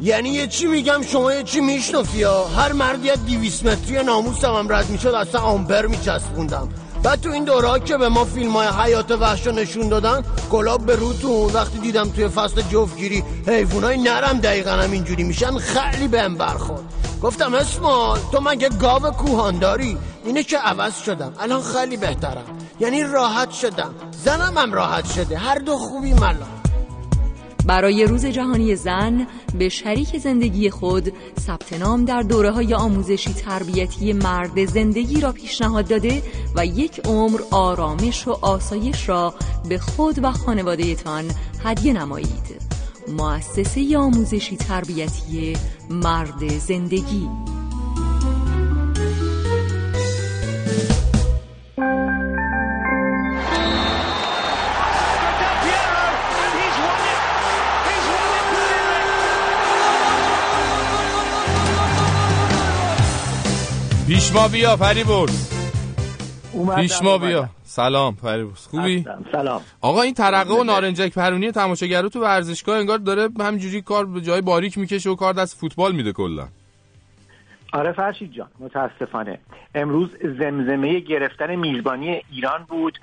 [SPEAKER 25] یعنی یه چی میگم شما یه چی میشنفی ها هر مردی از دیویس متری ناموسم هم رد می‌شد اصلا آمپر میچسبوندم. بعد تو این دوره که به ما فیلم های حیات وحش نشون دادن گلاب به روتون وقتی دیدم توی فصل جفتگیری حیوان های نرم دقیقا هم اینجوری میشن خیلی بهم برخورد. گفتم اسمال تو مگه گاو کوهان داری؟ اینه که عوض شدم. الان خیلی بهترم. یعنی راحت شدم. زنم هم راحت شده. هر دو خوبی ملا
[SPEAKER 15] برای روز جهانی زن به شریک زندگی خود ثبت نام در دوره های آموزشی تربیتی مرد زندگی را پیشنهاد داده و یک عمر آرامش و آسایش را به خود و خانوادهتان هدیه نمایید. مؤسسه آموزشی تربیتی مرد زندگی.
[SPEAKER 2] پیشما بیا فریبرز پیشما بیا. سلام فریبرز خوبی؟
[SPEAKER 26] سلام.
[SPEAKER 2] آقا این ترقه و نارنجک پرونی تماشاگرو تو ورزشگاه انگار داره همینجوری کار به جای باریک می‌کشه و کار دست فوتبال میده کلا.
[SPEAKER 26] آره فرشید جان متاسفانه. امروز زمزمه گرفتن میزبانی ایران بود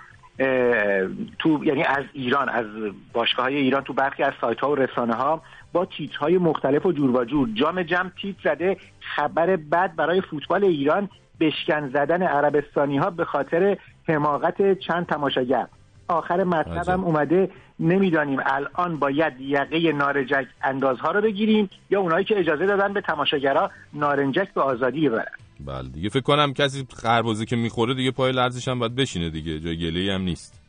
[SPEAKER 26] تو یعنی از ایران از باشگاه های ایران تو برخی از سایت ها و رسانه ها با تیترهای مختلف و جور و جور. جام جم تیتر زده خبر بد برای فوتبال ایران بشکن زدن عربستانی ها به خاطر حماقت چند تماشاگر. آخر مطلب هم اومده نمی‌دانیم الان باید یقه نارنجک اندازها رو بگیریم یا اونایی که اجازه دادن به تماشاگرها نارنجک به آزادی ببرن.
[SPEAKER 2] بله دیگه فکر کنم کسی خربزه که می‌خوره دیگه پای لرزش هم باید بشینه دیگه جای گله هم نیست.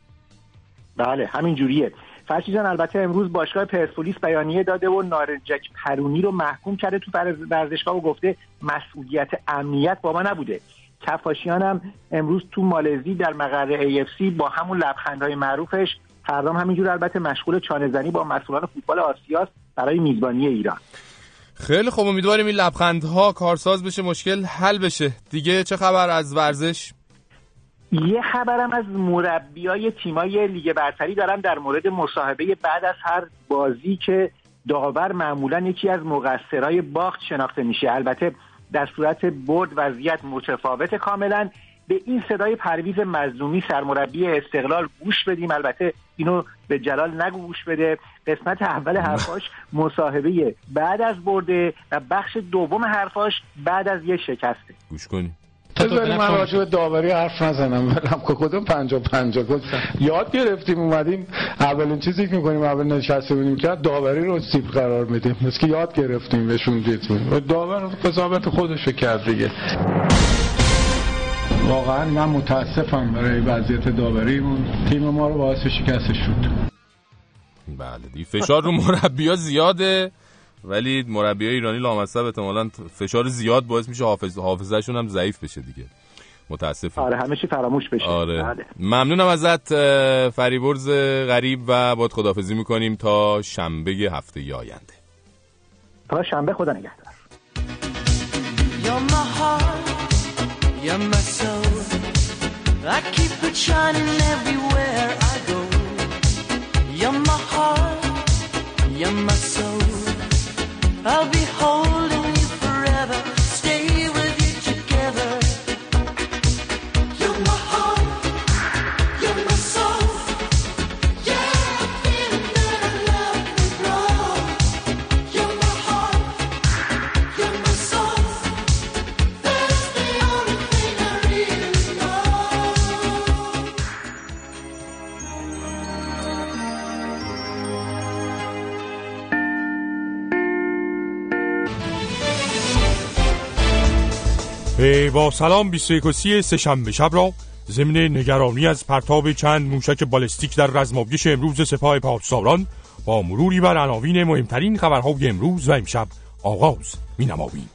[SPEAKER 26] بله همین جوریه. فرشی جان البته امروز باشگاه پرسپولیس بیانیه داده و نارنجک پرونی رو محکوم کرده تو ورزشگاه و گفته مسئولیت امنیت با ما نبوده. کفاشیان هم امروز تو مالزی در مقر AFC با همون لبخندهای معروفش. فردا همینجور البته مشغول چانه زنی با مسئولان فوتبال آسیاست برای میزبانی ایران.
[SPEAKER 2] خیلی خوب امیدواریم این لبخندها کارساز بشه مشکل حل بشه. دیگه چه خبر از ورزش؟
[SPEAKER 26] یه خبرم از مربیای تیمای لیگ برتری دارم در مورد مصاحبه بعد از هر بازی که داور معمولا یکی از مقصرای باخت شناخته میشه. البته در صورت برد وضعیت متفاوت کاملا. به این صدای پرویز مظلومی سرمربی استقلال گوش بدیم. البته اینو به جلال نگو گوش بده. قسمت اول حرفاش مصاحبه بعد از برده و بخش دوم حرفاش بعد از یه شکسته.
[SPEAKER 2] گوش کنیم.
[SPEAKER 27] بذاری من راجع به داوری حرف نزنم. ولم که کدوم پنجا پنجا؟ گفت یاد گرفتیم اومدیم. اولین چیزی که می‌کنیم اول نشسته بودیم که داوری رو سیب قرار میدیم. مثل که یاد گرفتیم بهشون دیتون داور قضاوت خودش کرد دیگه. واقعا من متاسفم برای وضعیت داوریمون. تیم ما رو باعث شکستش شد.
[SPEAKER 2] بله دی فشار رو مربیا زیاده. ولی مربی ایرانی لامصب احتمالاً فشار زیاد باعث میشه حافظ حافظهشون هم ضعیف بشه دیگه متاسفم
[SPEAKER 26] آره همه چی فراموش بشه
[SPEAKER 2] آره
[SPEAKER 26] بله.
[SPEAKER 2] ممنونم ازت فریبرز غریب و باد خدافزی می‌کنیم تا شنبه هفته آینده
[SPEAKER 26] تا شنبه خدا نگهدار
[SPEAKER 28] You're my heart, you're my soul. I keep it shining everywhere I go. You're my heart, you're my soul. I'll be holding
[SPEAKER 23] با سلام 21 و سی سهشنبه شب را ضمن نگرانی از پرتاب چند موشک بالستیک در رزمابگش امروز سپاه پاسداران با مروری بر عناوین مهمترین خبرهای امروز و امشب آغاز می نماییم.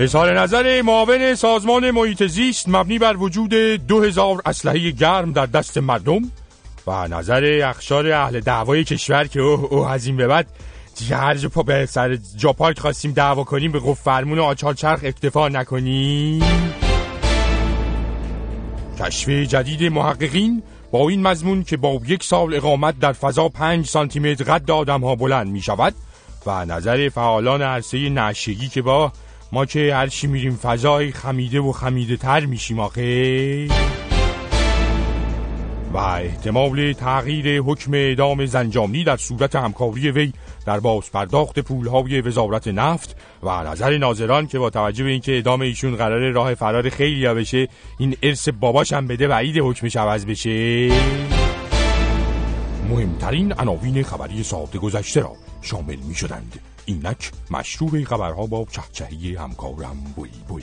[SPEAKER 23] اظهار نظر معاون سازمان محیط زیست مبنی بر وجود 2000 اسلحه گرم در دست مردم و نظر اخشار اهل دعوای کشور که اوه اوه از این به بعد دیگه هر جا پا به سر جا پارک خواستیم دعوا کنیم به گفت فرمون آچار چرخ اکتفا نکنیم. کشف جدید محققین با این مضمون که با یک سال اقامت در فضا 5 سانتی متر قد آدم ها بلند می شود و نظر فعالان عرصه نشگی که با ما که هرچی میریم فضای خمیده و خمیده تر میشیم آخه. و احتمال تغییر حکم اعدام زنجانی در صورت همکاری وی در باز پرداخت پولهای وزارت نفت و نظر ناظران که با توجه به اینکه اعدام ایشون قرار راه فرار خیلی بشه این ارث باباش هم بده بعید حکمش عوض بشه. مهمترین عناوین خبری ساعت گذشته را شامل می شدند اینک مشروع خبرها با چهچهی همکارم بوی بوی.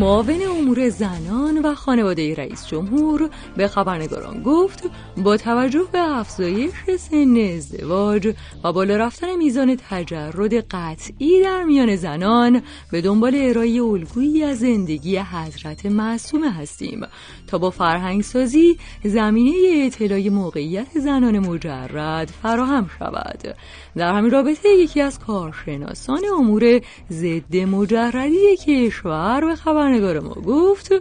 [SPEAKER 15] معاون امور زنان و خانواده رئیس جمهور به خبرنگاران گفت با توجه به افزایش سن ازدواج و بالا رفتن میزان تجرد قطعی در میان زنان به دنبال ارائه الگویی از زندگی حضرت معصومه هستیم تا با فرهنگ سازی زمینه اطلاع موقعیت زنان مجرد فراهم شود. در همین رابطه یکی از کارشناسان امور ضد مجردی کشور به خبرنگار ما گفت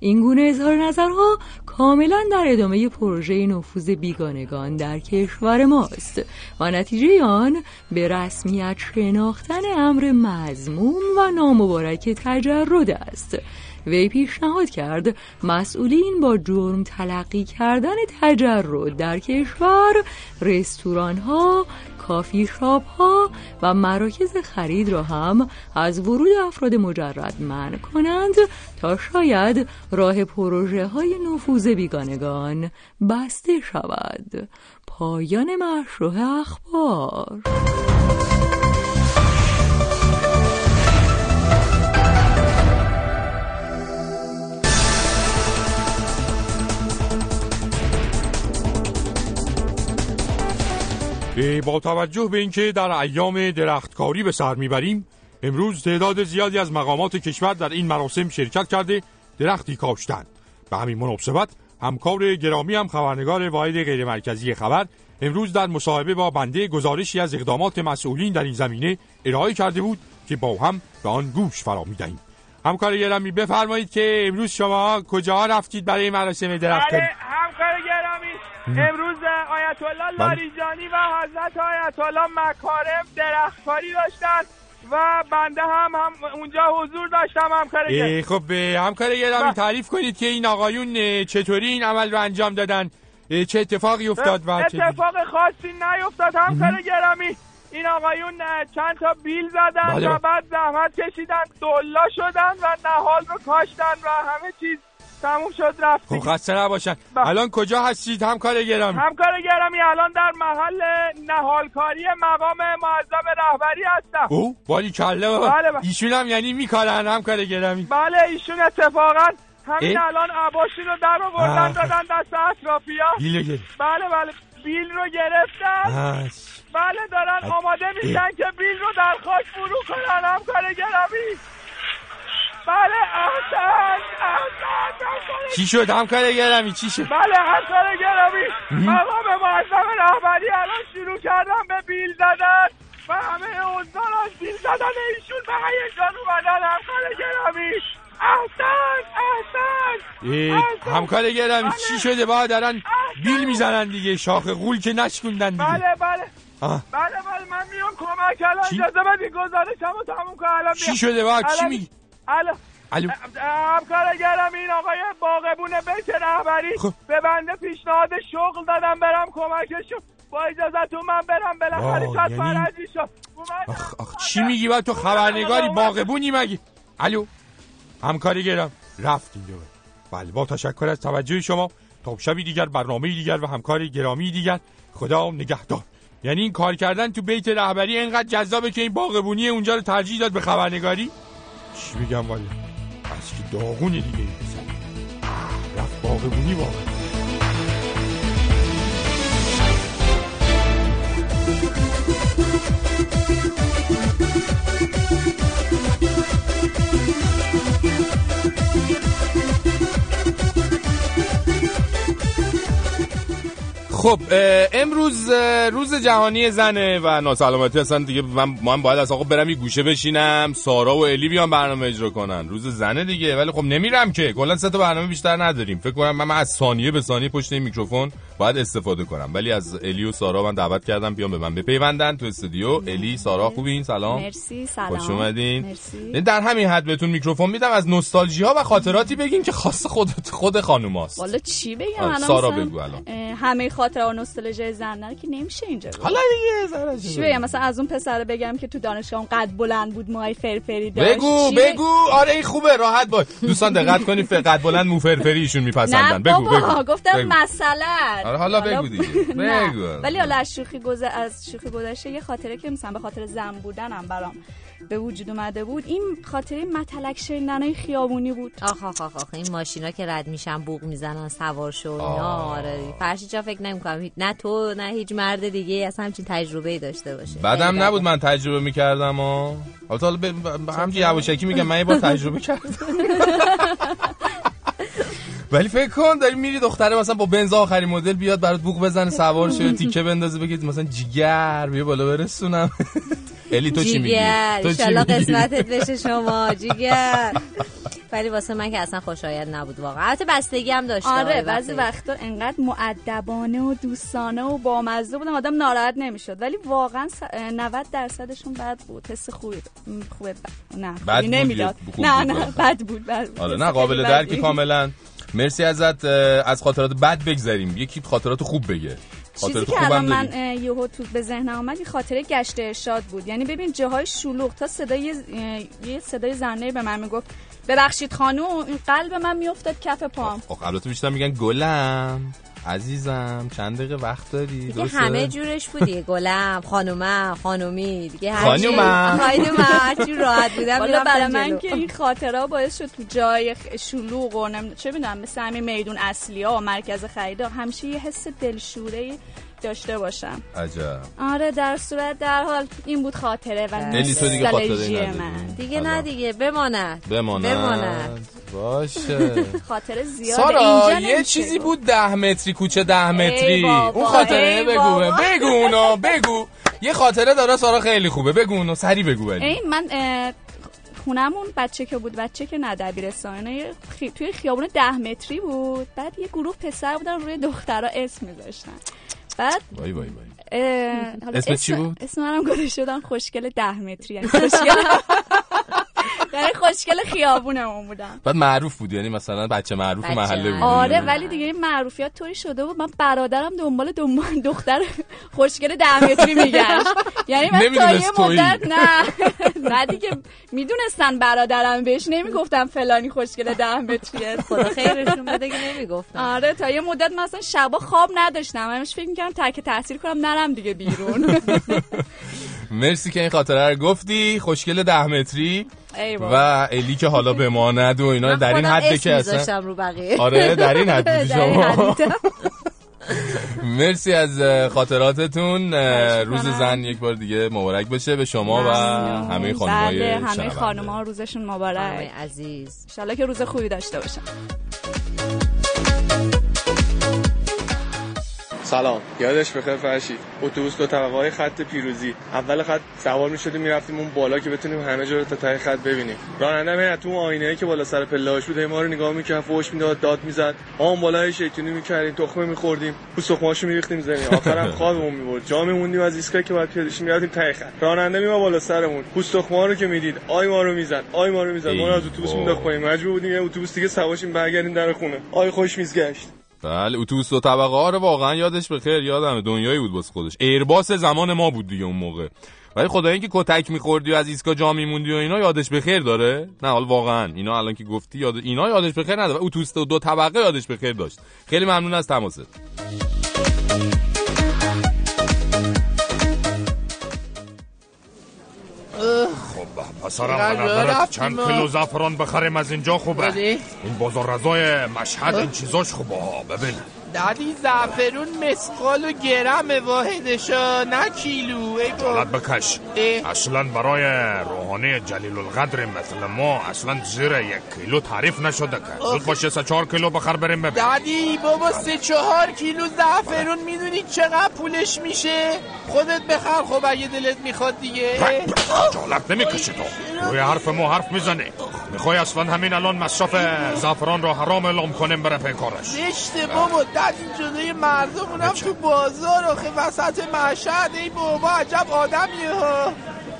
[SPEAKER 15] این گونه اظهار نظرها کاملا در ادامه پروژه نفوذ بیگانگان در کشور ماست و نتیجه آن به رسمیت شناختن امر مزموم و نامبارک تجرد است. وی پیشنهاد کرد مسئولین با جرم تلقی کردن تجرد در کشور رستوران ها کافی شاپ ها و مراکز خرید را هم از ورود افراد مجرد منع کنند تا شاید راه پروژه های نفوذ بیگانگان بسته شود. پایان مشروع اخبار.
[SPEAKER 23] با توجه به اینکه در ایام درختکاری به سر می‌بریم امروز تعداد زیادی از مقامات کشور در این مراسم شرکت کرده درختی کاشتند. به همین مناسبت
[SPEAKER 2] همکار گرامی هم خبرنگار واحد غیرمرکزی خبر امروز در مصاحبه با بنده گزارشی از اقدامات مسئولین در این زمینه ارائه کرده بود که با هم به آن گوش فرا می‌دهیم. همکار گرامی بفرمایید که امروز شما کجا رفتید برای مراسم درختکاری؟
[SPEAKER 29] بله همکار گرامی امروز آیت الله. لاریجانی و حضرت آیت الله مکارم درختکاری داشتن و بنده هم, هم اونجا حضور داشتم همکار گرامی
[SPEAKER 2] اه، خب همکار گرامی. تعریف کنید که این آقایون چطوری این عمل رو انجام دادن چه اتفاقی افتاد و چه
[SPEAKER 29] اتفاق خاصی نیفتاد همکار گرامی این آقایون چند تا بیل زدن
[SPEAKER 2] بله.
[SPEAKER 29] و بعد زحمت کشیدن دلا شدن و نهال رو کاشتن و همه چیز تموم شد رفت
[SPEAKER 2] خب خسته نباشن. الان کجا هستید؟ همکار گرامی.
[SPEAKER 29] همکار گرامی. الان در محل نهالکاری مقام معظم رهبری هستم.
[SPEAKER 2] او؟ باری کله
[SPEAKER 29] بله، بله.
[SPEAKER 2] ایشون هم یعنی میکارن همکار گرامی.
[SPEAKER 29] بله ایشون اتفاقا همین؟ الان عباشون رو در آوردن. دادن دست اطرافیا. بله بله. بیل رو گرفتن. بله دارن. آماده میشن که بیل رو در خاک فرو کنن. همکار گرامی. بله احسن احسن
[SPEAKER 2] چی شد؟ همکار گرامی چی شد؟
[SPEAKER 29] بله همکار گرامی
[SPEAKER 2] مهم.
[SPEAKER 29] مقام معظم رهبری الان شروع کردن به بیل زدن و همه اوزان از بیل زدن ایشون به هیجان اومدن همکار گرامی احسن احسن.
[SPEAKER 2] همکار گرامی چی شده؟ با دارن بیل می‌زنن دیگه. شاخ غول که نشکوندن دیگه.
[SPEAKER 29] بله بله.
[SPEAKER 2] آه.
[SPEAKER 29] بله بله. من میام کمک الان؟ اجازه بدین گزارشمو تموم کنم. الان
[SPEAKER 2] چی. شده؟ با چی میگی؟ الو.
[SPEAKER 29] همکار گرم این آقای باغبون بیت رهبری.
[SPEAKER 2] خب.
[SPEAKER 29] به بنده پیشنهاد شغل دادم برم کمکشون با اجازتون من برم بالاخره
[SPEAKER 2] وای،
[SPEAKER 29] شاید
[SPEAKER 2] یعنی-
[SPEAKER 29] فرجی شد
[SPEAKER 2] آخ آخ چی میگی؟ با تو خبرنگاری باغبونی مگی الو. همکار گرم. رفت اینجا. بله با تشکر از توجه شما. تا شبی دیگر برنامه دیگر و همکار گرامی دیگر. خدا نگهدار. یعنی این کار کردن تو بیت رهبری اینقدر جذابه که این باغبونی اونجا رو ترجیح داد به خبرنگاری؟ چی بگم والا از که داغونه دیگه این پسر. رفت باغبونی واقعا خب امروز روز جهانی زنه و ناسلامتی اصلا دیگه. من من باید از آقا برم یه گوشه بشینم سارا و الی بیان برنامه اجرا کنن. روز زنه دیگه ولی خب نمیرم که. کلا سه تا برنامه بیشتر نداریم. فکر کنم من, من از ثانیه به ثانیه پشت این میکروفون باید استفاده کنم. ولی از الی و سارا من دعوت کردم بیان به من بپیوندن تو استودیو. الی سارا خوبین؟ سلام.
[SPEAKER 24] مرسی سلام.
[SPEAKER 2] خوش اومدین.
[SPEAKER 24] مرسی.
[SPEAKER 2] یعنی در همین حد بهتون میکروفون میدم. از نوستالژی ها و خاطراتی بگین که خاص خود خود خانوماست.
[SPEAKER 24] والا چی بگم؟
[SPEAKER 2] سارا بگو الان.
[SPEAKER 24] همه خاطره و نوستالژی زن که نمیشه اینجا گفت.
[SPEAKER 2] حالا دیگه
[SPEAKER 24] چی بگم مثلا از اون پسر بگم که تو دانشگاه اون قد بلند بود موهای فرفری داشت.
[SPEAKER 2] بگو بگو. آره این خوبه. راحت باش. دوستان دقت کنید فقط بلند موفرفری ایشون
[SPEAKER 24] نه
[SPEAKER 2] میپسندن بگو بگو.
[SPEAKER 24] گفتم
[SPEAKER 2] بگو.
[SPEAKER 24] مثلا
[SPEAKER 2] آره حالا بگو دیگه. بگو.
[SPEAKER 24] ولی حالا از شوخی گذر از شوخی گذشته یه خاطره که مثلا به خاطر زن بودنم برام به وجود اومده بود. این خاطره متلک شنیدنای خیابونی بود.
[SPEAKER 30] آخ آخ آخ, آخ. این ماشینا که رد میشن بوق می‌زنن سوار شو اینا. آره. فرشی جا فکر نمی‌کنم نه تو نه هیچ مرد دیگه اصلا همچین تجربه ای داشته باشه.
[SPEAKER 2] بعدم نبود من تجربه می‌کردم و حالا ب- ب- همچی یواشکی میگم من یه بار تجربه کردم. ولی فکر کن داری میری دختره مثلا با بنز آخرین مدل بیاد برات بوق بزنه سوار شه تیکه بندازه بگید مثلا جیگر بیا بالا برسونم. الی تو چی میگی؟
[SPEAKER 30] جیگر
[SPEAKER 2] تو چی؟
[SPEAKER 30] قسمتت بشه شما. جیگر. ولی واسه من که اصلا خوشایند نبود واقعا. البته بستگی هم داشته
[SPEAKER 24] آره بعضی وقتا انقدر معدبانه و دوستانه و بامزه بودن آدم ناراحت نمی‌شد. ولی واقعا س- اه، 90 درصدشون بد بود. حس خوبی خوبه. نه
[SPEAKER 2] بد
[SPEAKER 24] نمی‌داد. نه؟ نه بد بود بد بود.
[SPEAKER 2] آره نه قابل درکی. کاملا. مرسی ازت از خاطرات بد بگذریم. یکی خاطرات خوب بگه.
[SPEAKER 24] چیزی که الان من یهو تو به ذهنم اومد یه خاطره گشت ارشاد بود. یعنی ببین جاهای شلوغ تا صدای یه صدای زنه به من می‌گفت ببخشید خانم این قلب من میافتاد کف پام.
[SPEAKER 2] خب البته بیشتر میگن گلم. عزیزم چند دقیقه وقت داری
[SPEAKER 30] دیگه؟ همه جورش بود دیگه گلم خانومم خانومی دیگه هر
[SPEAKER 2] خانومم.
[SPEAKER 30] چی- خانومم هرچی راحت بودم
[SPEAKER 24] والا برای من
[SPEAKER 30] جلو.
[SPEAKER 24] که این خاطره باعث شد تو جای شلوغ و نم... چه می‌دونم مثل همین میدون اصلی ها و مرکز خریدار همیشه یه حس دلشوره داشته باشم.
[SPEAKER 2] عجب.
[SPEAKER 24] آره در صورت در حال این بود خاطره و
[SPEAKER 2] الی تو دیگه خاطره
[SPEAKER 24] نوستالژی. من
[SPEAKER 30] دیگه نه دیگه بماند.
[SPEAKER 2] بماند.
[SPEAKER 30] بماند.
[SPEAKER 13] باشه.
[SPEAKER 24] خاطر زیاد
[SPEAKER 2] سارا
[SPEAKER 24] اینجا
[SPEAKER 2] یه چیزی. بود ده متری کوچه ده متری. اون خاطره بگو. بگو اونو بگو. یه خاطره داره سارا خیلی خوبه. بگو اونو سری بگو ولی
[SPEAKER 24] من خونمون بچه که بود بچه که نه دبیرستان یه خی... توی خیابون ده متری بود. بعد یه گروه پسر بودن روی دخترها اسم میذاشتن. بعد
[SPEAKER 2] وای وای وای اسمت چی بود؟
[SPEAKER 24] اسم منم گذاشته شدن خوشگل ده متری یعنی خوشگل یعنی خوشگل خیابونمون بودم.
[SPEAKER 2] بعد معروف بود یعنی مثلا بچه معروف
[SPEAKER 24] بچه
[SPEAKER 2] محله بود.
[SPEAKER 24] آره ولی دیگه این معروفیت طوری شده بود. من برادرم دنبال دنبال دختر خوشگل ده متری میگشت. یعنی من تا یه. مدت نه. نه دیگه می‌دونستن برادرم بهش. نمی‌گفتم فلانی خوشگل ده متریه
[SPEAKER 30] خدا خیرشون بده که نمی‌گفتم
[SPEAKER 24] آره تا یه مدت مثلا شبا خواب نداشتم. همش فکر می‌کردم ترک تحصیل کنم نرم دیگه بیرون.
[SPEAKER 2] مرسی که این خاطره رو گفتی. خوشگل ده متری و. الی که حالا بماند و اینا در این
[SPEAKER 30] اسم
[SPEAKER 2] که اصلا
[SPEAKER 30] رو بقیه
[SPEAKER 2] آره در این حد
[SPEAKER 30] حد
[SPEAKER 2] شما. مرسی از خاطراتتون روز. زن یک بار دیگه مبارک بشه به شما و همه خانمای
[SPEAKER 24] بله همه
[SPEAKER 2] شنونده.
[SPEAKER 24] خانم‌ها روزشون مبارک
[SPEAKER 30] عزیز
[SPEAKER 24] انشالله که روز خوبی داشته باشن
[SPEAKER 31] سلام. یادش بخیر فرشید. اتوبوس دو طبقه های خط پیروزی. اول خط سوار می‌شدیم می‌رفتیم اون بالا که بتونیم همه جا رو تا ته خط ببینیم. راننده من تو آینه که بالا سر پلهاش بود ما رو نگاه می‌کرد فوش می‌داد داد می‌زد. ما اون بالا شیطونی می‌کردیم تخمه میخوردیم. پوست تخماشو میریختیم زمین. آخرم خوابمون می‌برد. جا میموندیم از ایستگاه که بعد پیاده شیم می‌رفتیم ته خط. راننده میما بالا سرمون. پوست تخما رو که می‌دید آی ما رو می‌زد آی ما رو می‌زد. ما رو از اتوبوس مینداخت پایین. مجبور بودیم یه اتوبوس دیگه سواشیم برگردیم در خونه. آی خوش میزگشت
[SPEAKER 2] بله اتوبوس دو طبقه. ها رو واقعا یادش بخیر یادمه. دنیایی بود واسه خودش. ایرباس زمان ما بود دیگه اون موقع. ولی خدای اینکه کتک میخوردی و از ایستگاه جا میموندی و اینا یادش بخیر داره؟ نه حال واقعا. اینا الان که گفتی یاد اینا یادش بخیر نداره. ولی اتوبوس دو طبقه یادش بخیر داشت. خیلی ممنون از تماست.
[SPEAKER 23] پسرم به نظرت چند
[SPEAKER 2] ما؟
[SPEAKER 23] کیلو زعفران بخریم از اینجا خوبه
[SPEAKER 2] بله.
[SPEAKER 23] این بازار رضای مشهد این چیزاش خوبه ها ببین
[SPEAKER 32] دادی زعفرون مسقال و گرم واحدشا نه کیلو ای
[SPEAKER 23] بکش. اصلا برای روحانی جلیل القدر مثل ما اصلا زیر یک کیلو تعریف نشده که. زود باشه سه چهار کیلو بخر بریم ببین.
[SPEAKER 32] دادی بابا سه چهار کیلو زعفرون می‌دونی چقدر پولش میشه؟ خودت بخر خب اگه دلت می‌خواد دیگه.
[SPEAKER 23] جالت نمی‌کشی تو. روی حرف ما حرف می‌زنی. می‌خوای اصلا همین الان مصرف زعفران را حرام اعلام کنیم بره پیکارش
[SPEAKER 32] زشته بابا دادی جلوی مردمونم تو بازار آخه وسط مشهد. ای بابا عجب آدمیه ها.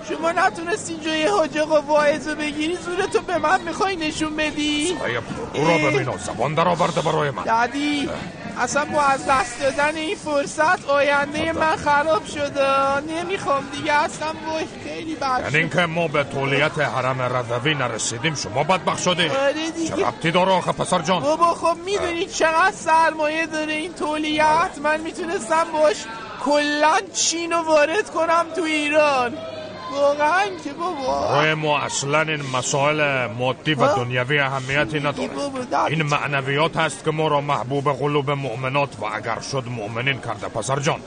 [SPEAKER 32] شما نتونستی جای حاج آقا واعظو بگیری زورتو به من می‌خوای نشون بدی؟
[SPEAKER 23] ای او را ببین و زبان در آورده برای من.
[SPEAKER 32] دادی. اصلا با از دست دادن این فرصت آینده من خراب شده. نمی‌خوام دیگه اصلا وای خیلی بد
[SPEAKER 23] یعنی اینکه ما به تولیت حرم رضوی نرسیدیم شما بدبخ شدی
[SPEAKER 32] آره
[SPEAKER 23] چه
[SPEAKER 32] دیگه
[SPEAKER 23] ربطی داره آخه پسر جان؟
[SPEAKER 32] بابا خب می‌دونی چقدر سرمایه داره این تولیت؟ من می‌تونستم باش کلا چین رو وارد کنم تو ایران. واقعا که بابا.
[SPEAKER 23] برای ما اصلا این مسائل مادی و دنیوی اهمیتی نداره. این معنویات هست که ما را محبوب قلوب مؤمنات و اگر شد مؤمنین کرده پسر جان.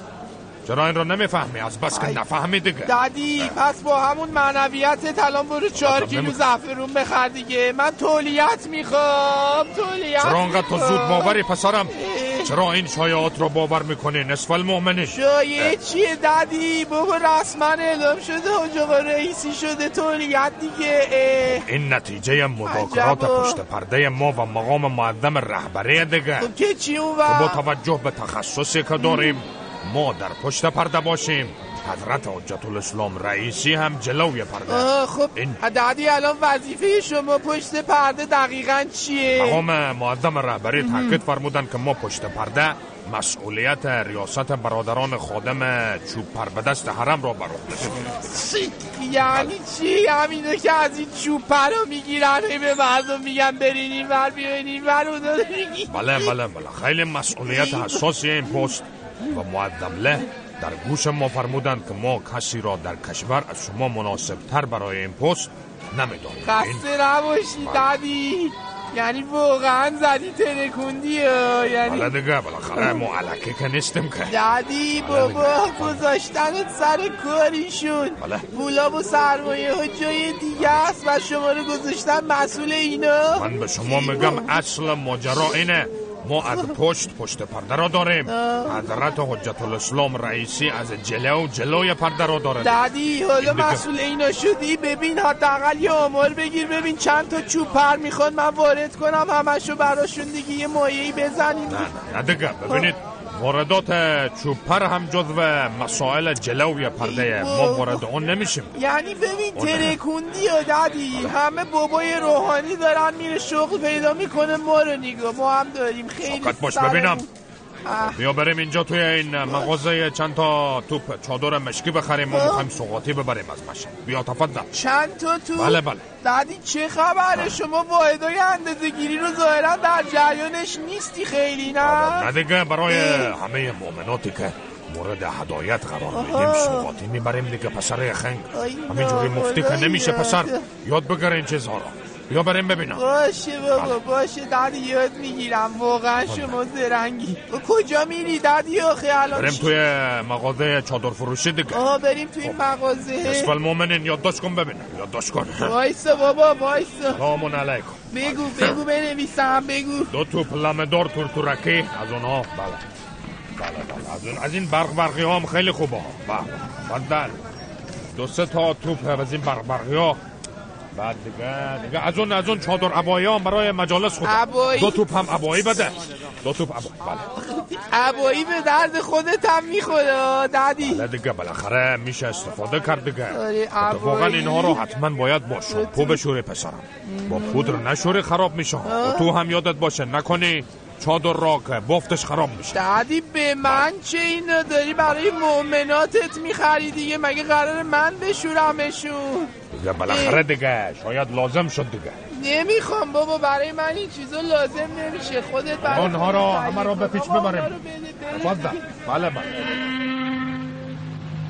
[SPEAKER 23] چرا این را نمی‌فهمی؟ از بس که نفهمی دیگه.
[SPEAKER 32] دادی پس با همون معنویت الان برو چهار کیلو زعفرون بخر دیگه. من تولیت می‌خوام تولیت
[SPEAKER 23] چرا انقدر تو زود. باوری پسرم؟ چرا این شایعات را باور می‌کنی نصف المؤمنین
[SPEAKER 32] شایعه چیه دادی بابا رسما اعلام شده حاج آقا رئیسی شده تولیت دیگه اه.
[SPEAKER 23] این نتیجه مذاکرات. پشت پرده ما و مقام معظم رهبری دیگه
[SPEAKER 32] خب که چی اون
[SPEAKER 23] با؟ توجه به تخصصی که داریم ما در پشت پرده باشیم حضرت حجت الاسلام رئیسی هم جلوی پرده
[SPEAKER 32] خب
[SPEAKER 23] این
[SPEAKER 32] دادی الان وظیفه شما پشت پرده دقیقا چیه؟
[SPEAKER 23] مقام معظم رهبری تاکید فرمودن که ما پشت پرده مسئولیت ریاست برادران خادم چوب پر به دست حرم را بر
[SPEAKER 32] یعنی چی؟ همینو که از این چوب پرا می‌گیرن هی به مردم میگن برین این ور بیاین این ور
[SPEAKER 23] بله بله بله. خیلی مسئولیت حساسی این پست و معظم له در گوش ما فرمودند که ما کسی را در کشور از شما مناسب تر برای این پست نمی‌دانیم.
[SPEAKER 32] خسته نباشی دادی. یعنی واقعا زدی ترکوندی یعنی
[SPEAKER 23] حالا دیگه بالاخره معلکه که نیستم که.
[SPEAKER 32] دادی بابا گذاشتنت سر کاریشون. پولا و سرمایه ها جای دیگه است و شما رو گذاشتن مسئول اینا.
[SPEAKER 23] من به شما میگم اصل ماجرا اینه. ما از پشت پشت پرده را داریم. حضرت حجت الاسلام رئیسی از جلو جلوی پرده را داره.
[SPEAKER 32] دادی حالا مسئول اینا شدی؟ ببین حداقل یه آمار بگیر ببین چند تا چوب پر می‌خواد من وارد کنم همشو براشون دیگه یه مایهی بزنیم.
[SPEAKER 23] نه دیگه. ببینید واردات چوبپر هم جزو مسائل جلوی پرده ما وارد اون نمیشیم
[SPEAKER 32] یعنی ببین ترکوندی و دادی همه بابای روحانی دارن میره شغل پیدا می‌کنه ما رو نگاه ما هم داریم خیلی
[SPEAKER 23] باش. ببینم. بیا بریم اینجا توی این مغازه چند تا توپ. چادر مشکی بخریم ما می‌خوایم سوغاتی ببریم از مشهد. بیا تفضل.
[SPEAKER 32] چند تا تو
[SPEAKER 23] بله بله.
[SPEAKER 32] دادی چه خبره؟ شما واحدای اندازه گیری رو ظاهرا در جریانش نیستی خیلی نه؟
[SPEAKER 23] نه دیگه برای همه مؤمناتی که مورد هدایت قرار میدیم
[SPEAKER 32] آها.
[SPEAKER 23] سوغاتی می‌بریم دیگه پسر خنگ. همینجوری مفتی که. نمیشه پسر یاد بگره این چیزها رو. بیا بریم ببینم.
[SPEAKER 32] باشه بابا باشه. دادی یاد می‌گیرم. واقعا شما زرنگی. کجا میری؟ دادی آخه الان
[SPEAKER 23] بریم توی مغازه چادر فروشی دیگه.
[SPEAKER 32] آه بریم توی این مغازه.
[SPEAKER 23] اسم المؤمنین یادداشت کن ببینم. یادداشت کن.
[SPEAKER 32] وایسا بابا وایسا.
[SPEAKER 23] سلام علیکم.
[SPEAKER 32] بگو بگو بنویسم بگو.
[SPEAKER 23] دو توپ لمدار تورتورکی از اونها بله. بله بله. از, اون از این برق برقی ها هم خیلی خوبه. ها بله. بدل دو سه تا توپ از این برق برقی ها. بعد دیگه دیگه از اون از اون چادر عبایی هم برای مجالس خوبه
[SPEAKER 32] عبایی؟
[SPEAKER 23] دو توپ هم عبایی بده. دو توپ عبایی بله.
[SPEAKER 32] عبایی به درد خودت هم می‌خوره دادی.
[SPEAKER 23] بله دیگه بالاخره میشه استفاده کرد دیگه.
[SPEAKER 32] آره،
[SPEAKER 23] اتفاقا
[SPEAKER 32] عبایی.
[SPEAKER 23] اینها رو حتما باید با شامپو بشوری پسرم. با پودر نشوری خراب میشه. تو هم یادت باشه نکنی. چادر را که بافتش خراب میشه.
[SPEAKER 32] دادی به من چه اینو داری برای مؤمناتت می‌خری دیگه؟ مگه قرار من بشورمشون؟
[SPEAKER 23] دیگه بالاخره دیگه شاید لازم شد دیگه.
[SPEAKER 32] نمی‌خوام بابا برای من این چیزا لازم نمیشه. خودت برای
[SPEAKER 23] آنها را همه را به پیچ ببریم.
[SPEAKER 32] بده، بده.
[SPEAKER 23] تفضل بله بله.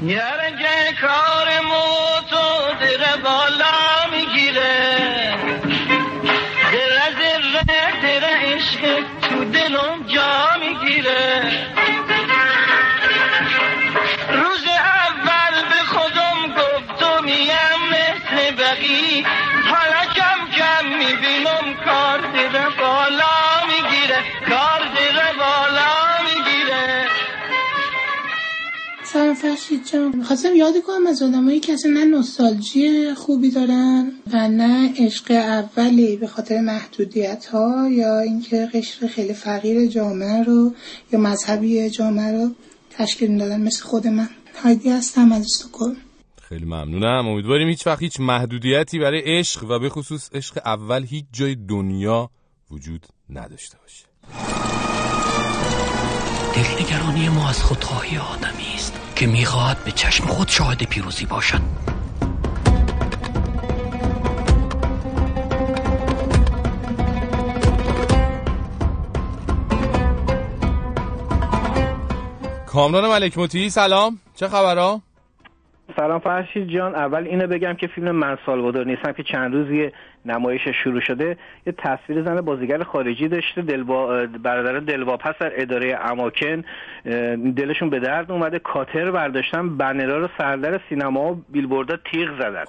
[SPEAKER 33] یرگه کار موتو در بالا.
[SPEAKER 34] فرشید جان می‌خواستم یاد کنم از آدمایی که اصلا نه نوستالژی خوبی دارن و نه عشق اولی به خاطر محدودیت ها یا اینکه قشر خیلی فقیر جامعه رو یا مذهبی جامعه رو تشکیل می‌دادن مثل خود من. هایدی هستم از استکهلم.
[SPEAKER 2] خیلی ممنونم. امیدواریم هیچ وقت هیچ محدودیتی برای عشق و به خصوص عشق اول هیچ جای دنیا وجود نداشته باشه.
[SPEAKER 35] دلنگرانی ما از خودخواهی آدمی است. که می‌خواهد به چشم خود شاهد پیروزی باشد.
[SPEAKER 2] کامران ملک مطیعی سلام. چه خبرها؟
[SPEAKER 36] سلام فرشید جان. اول اینو بگم که فیلم من سالوادور نیستم که چند روزی نمایش شروع شده یه تصویر زن بازیگر خارجی داشته دلوا... برادر دلواپس در اداره اماکن. دلشون به درد اومده کاتر برداشتن بنرها رو سردر سینما و بیلبوردا تیغ زدن.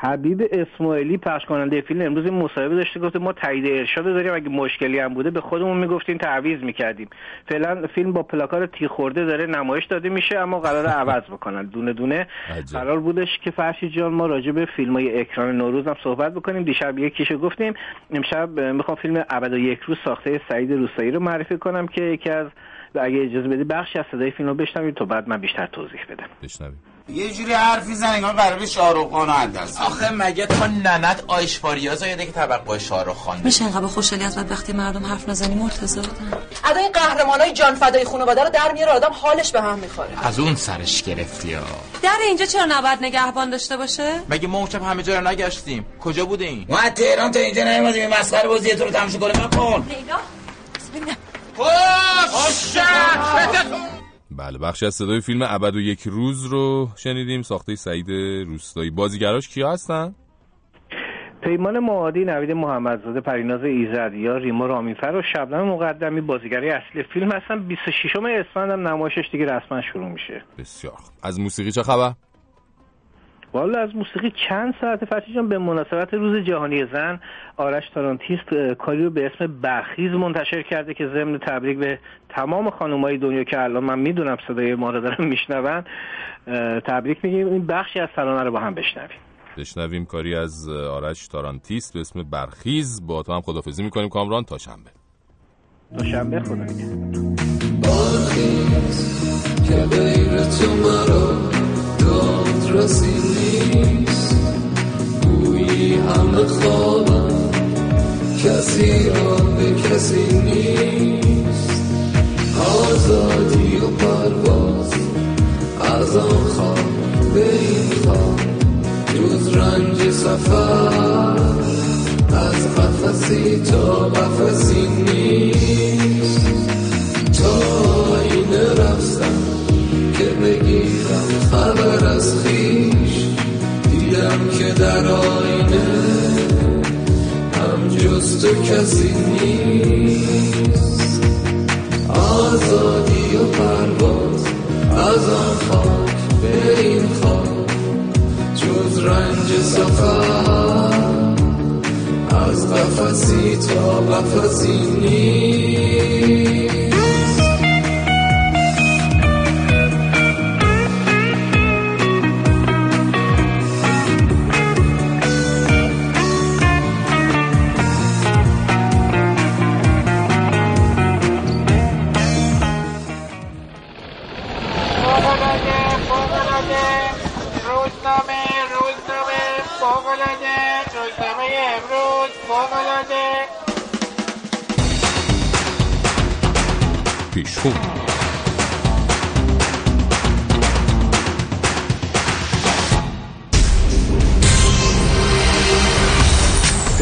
[SPEAKER 36] حبیب اسماعیلی پخش کننده فیلم امروز این مصاحبه داشته گفته ما تایید ارشاد داریم اگه مشکلی هم بوده به خودمون می‌گفتیم تعویض می‌کردیم. فعلا فیلم با پلاکار تیغ خورده داره نمایش داده میشه اما قرار عوض بکنن. دونه دونه قرار بودش که فرشید جان ما راجع به فیلم های اکران نوروز هم صحبت بکنیم. دیشب یکیشو گفتیم. امشب می‌خوام فیلم ابد و یک روز ساخته سعید روستایی رو معرفی کنم که یکی از اگه اجازه بدی بخشی از صدای فیلم رو بشنویم تا بعد من بیشتر توضیح بدم.
[SPEAKER 2] بشنویم.
[SPEAKER 31] یه جوری حرف می‌زنه انگار قرار شاهرخ خان دست آخه مگه تو ننت آیشفاریازا یاده که با شاهرخ خان
[SPEAKER 37] میشه اینقدر خوشحالی از بدبختی مردم حرف نزنی مرتضی؟
[SPEAKER 38] ادا این قهرمانای جان فدای خانواده رو در میاره آدم حالش به هم می‌خوره.
[SPEAKER 31] از اون سرش گرفتی ها.
[SPEAKER 37] در اینجا چرا نباید نگهبان داشته باشه؟
[SPEAKER 31] مگه ما شب همه جا رو نگشتیم؟ کجا بوده این؟ ما تهران تا اینجا نیومدیم این مسخره بازی تو رو تماشا کنیم نکن
[SPEAKER 2] بله بخشی از صدای فیلم ابد و یک روز رو شنیدیم. ساخته سعید روستایی. بازیگراش کیا هستن؟
[SPEAKER 36] پیمان معادی نوید محمدزاده پریناز ایزدیا ریما رامینفر و شبنم مقدمی بازیگری اصلی فیلم هستن. 26 اسفند هم نمایشش دیگه رسما شروع میشه.
[SPEAKER 2] بسیار خوب. از موسیقی چه خبر؟
[SPEAKER 36] والا از موسیقی چند ساعت فرشی جان به مناسبت روز جهانی زن آرش تارانتیست کاری رو به اسم برخیز منتشر کرده که ضمن تبریک به تمام خانمای دنیا که الان من می‌دونم صدای ما رو دارن میشنون تبریک میگیم. این بخشی از ترانه رو با هم بشنویم.
[SPEAKER 2] بشنویم کاری از آرش تارانتیست به اسم برخیز. با تو هم خدافظی می‌کنیم. کامران تا شنبه.
[SPEAKER 36] دوشنبه خدا نگهدار.
[SPEAKER 35] که غیر تو مرا دادرسی نیست. گویی همه خوابم کسی را به کسی نیست. آزادی و پرواز از آن خواب به این خواب جز رنج سفر از قفسی تا قفسی تو کسی نیست. آزادی و پرواز از آن خاک به این خاک. جز رنج سفر از قفسی تا قفسی نیست.
[SPEAKER 2] پیشخون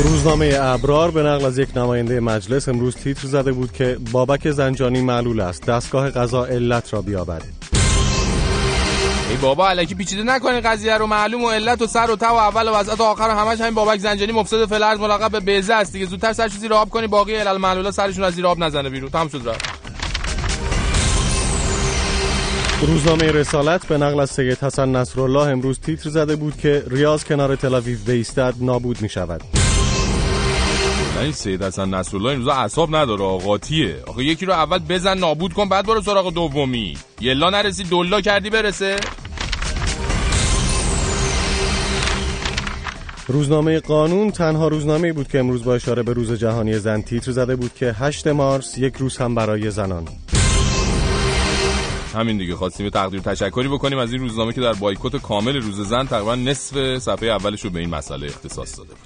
[SPEAKER 4] روزنامه ابرار به نقل از یک نماینده مجلس امروز تیتر زده بود که بابک زنجانی معلول است. دستگاه قضا علت را بیابد
[SPEAKER 39] ای بابا الکی پیچیده نکنین قضیه رو. معلوم و علت و سر و ته و اول و وسط و آخر و همش همین بابک زنجانی مفسد فلرز ملقب به بیزه است دیگه. زودتر سرش زیر آب کنی باقی علل معلولا سرشون از زیر آب نزنه بیرون. تمام شد رفت.
[SPEAKER 4] روزنامه رسالت به نقل از سید حسن نصرالله امروز تیتر زده بود که ریاض کنار تل‌آویو بیستد نابود می شود
[SPEAKER 2] این سید حسن نصرالله این روزا اعصاب نداره آقاتیه. آخه یکی رو اول بزن نابود کن بعد برو سراغ دومی. یلا نرسی دلا کردی برسه.
[SPEAKER 4] روزنامه قانون تنها روزنامه بود که امروز با اشاره به روز جهانی زن تیتر زده بود که 8 مارس یک روز هم برای زنان.
[SPEAKER 2] همین دیگه. خواستیم تقدیر تشکری بکنیم از این روزنامه که در بایکوت کامل روز زن تقریبا نصف صفحه اولش رو به این مسئله اختصاص داده بود.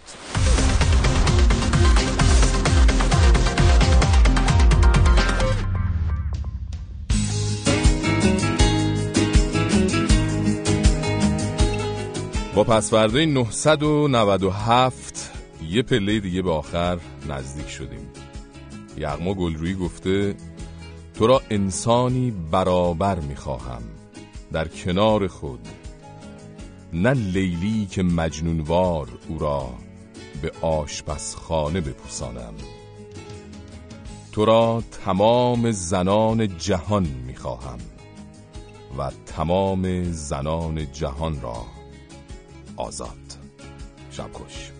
[SPEAKER 2] با پسورده 997 یه پله دیگه به آخر نزدیک شدیم. یغما گلرویی گفته تو را انسانی برابر می‌خواهم در کنار خود. نه لیلی که مجنونوار او را به آشپزخانه بپوسانم. تو را تمام زنان جهان می‌خواهم و تمام زنان جهان را آزاد. شب خوش.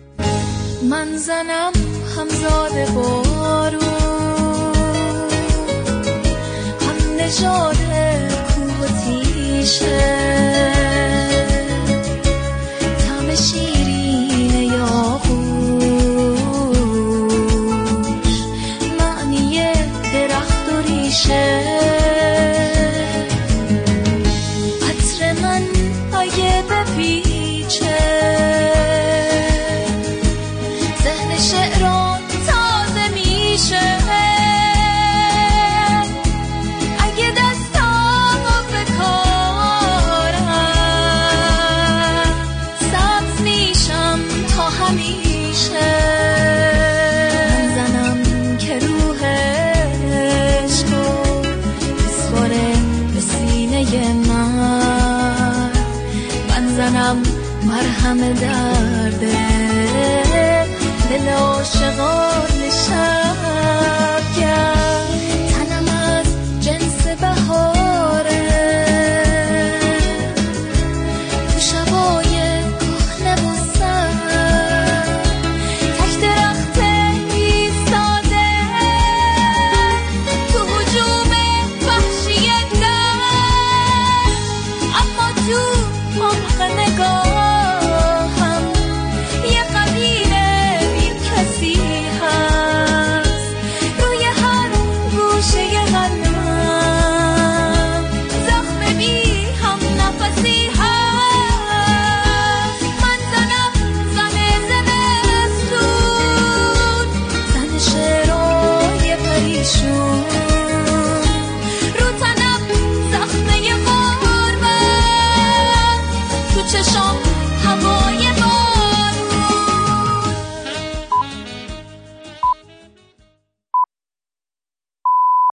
[SPEAKER 40] من زنم همزاد بارون نژاد کوه و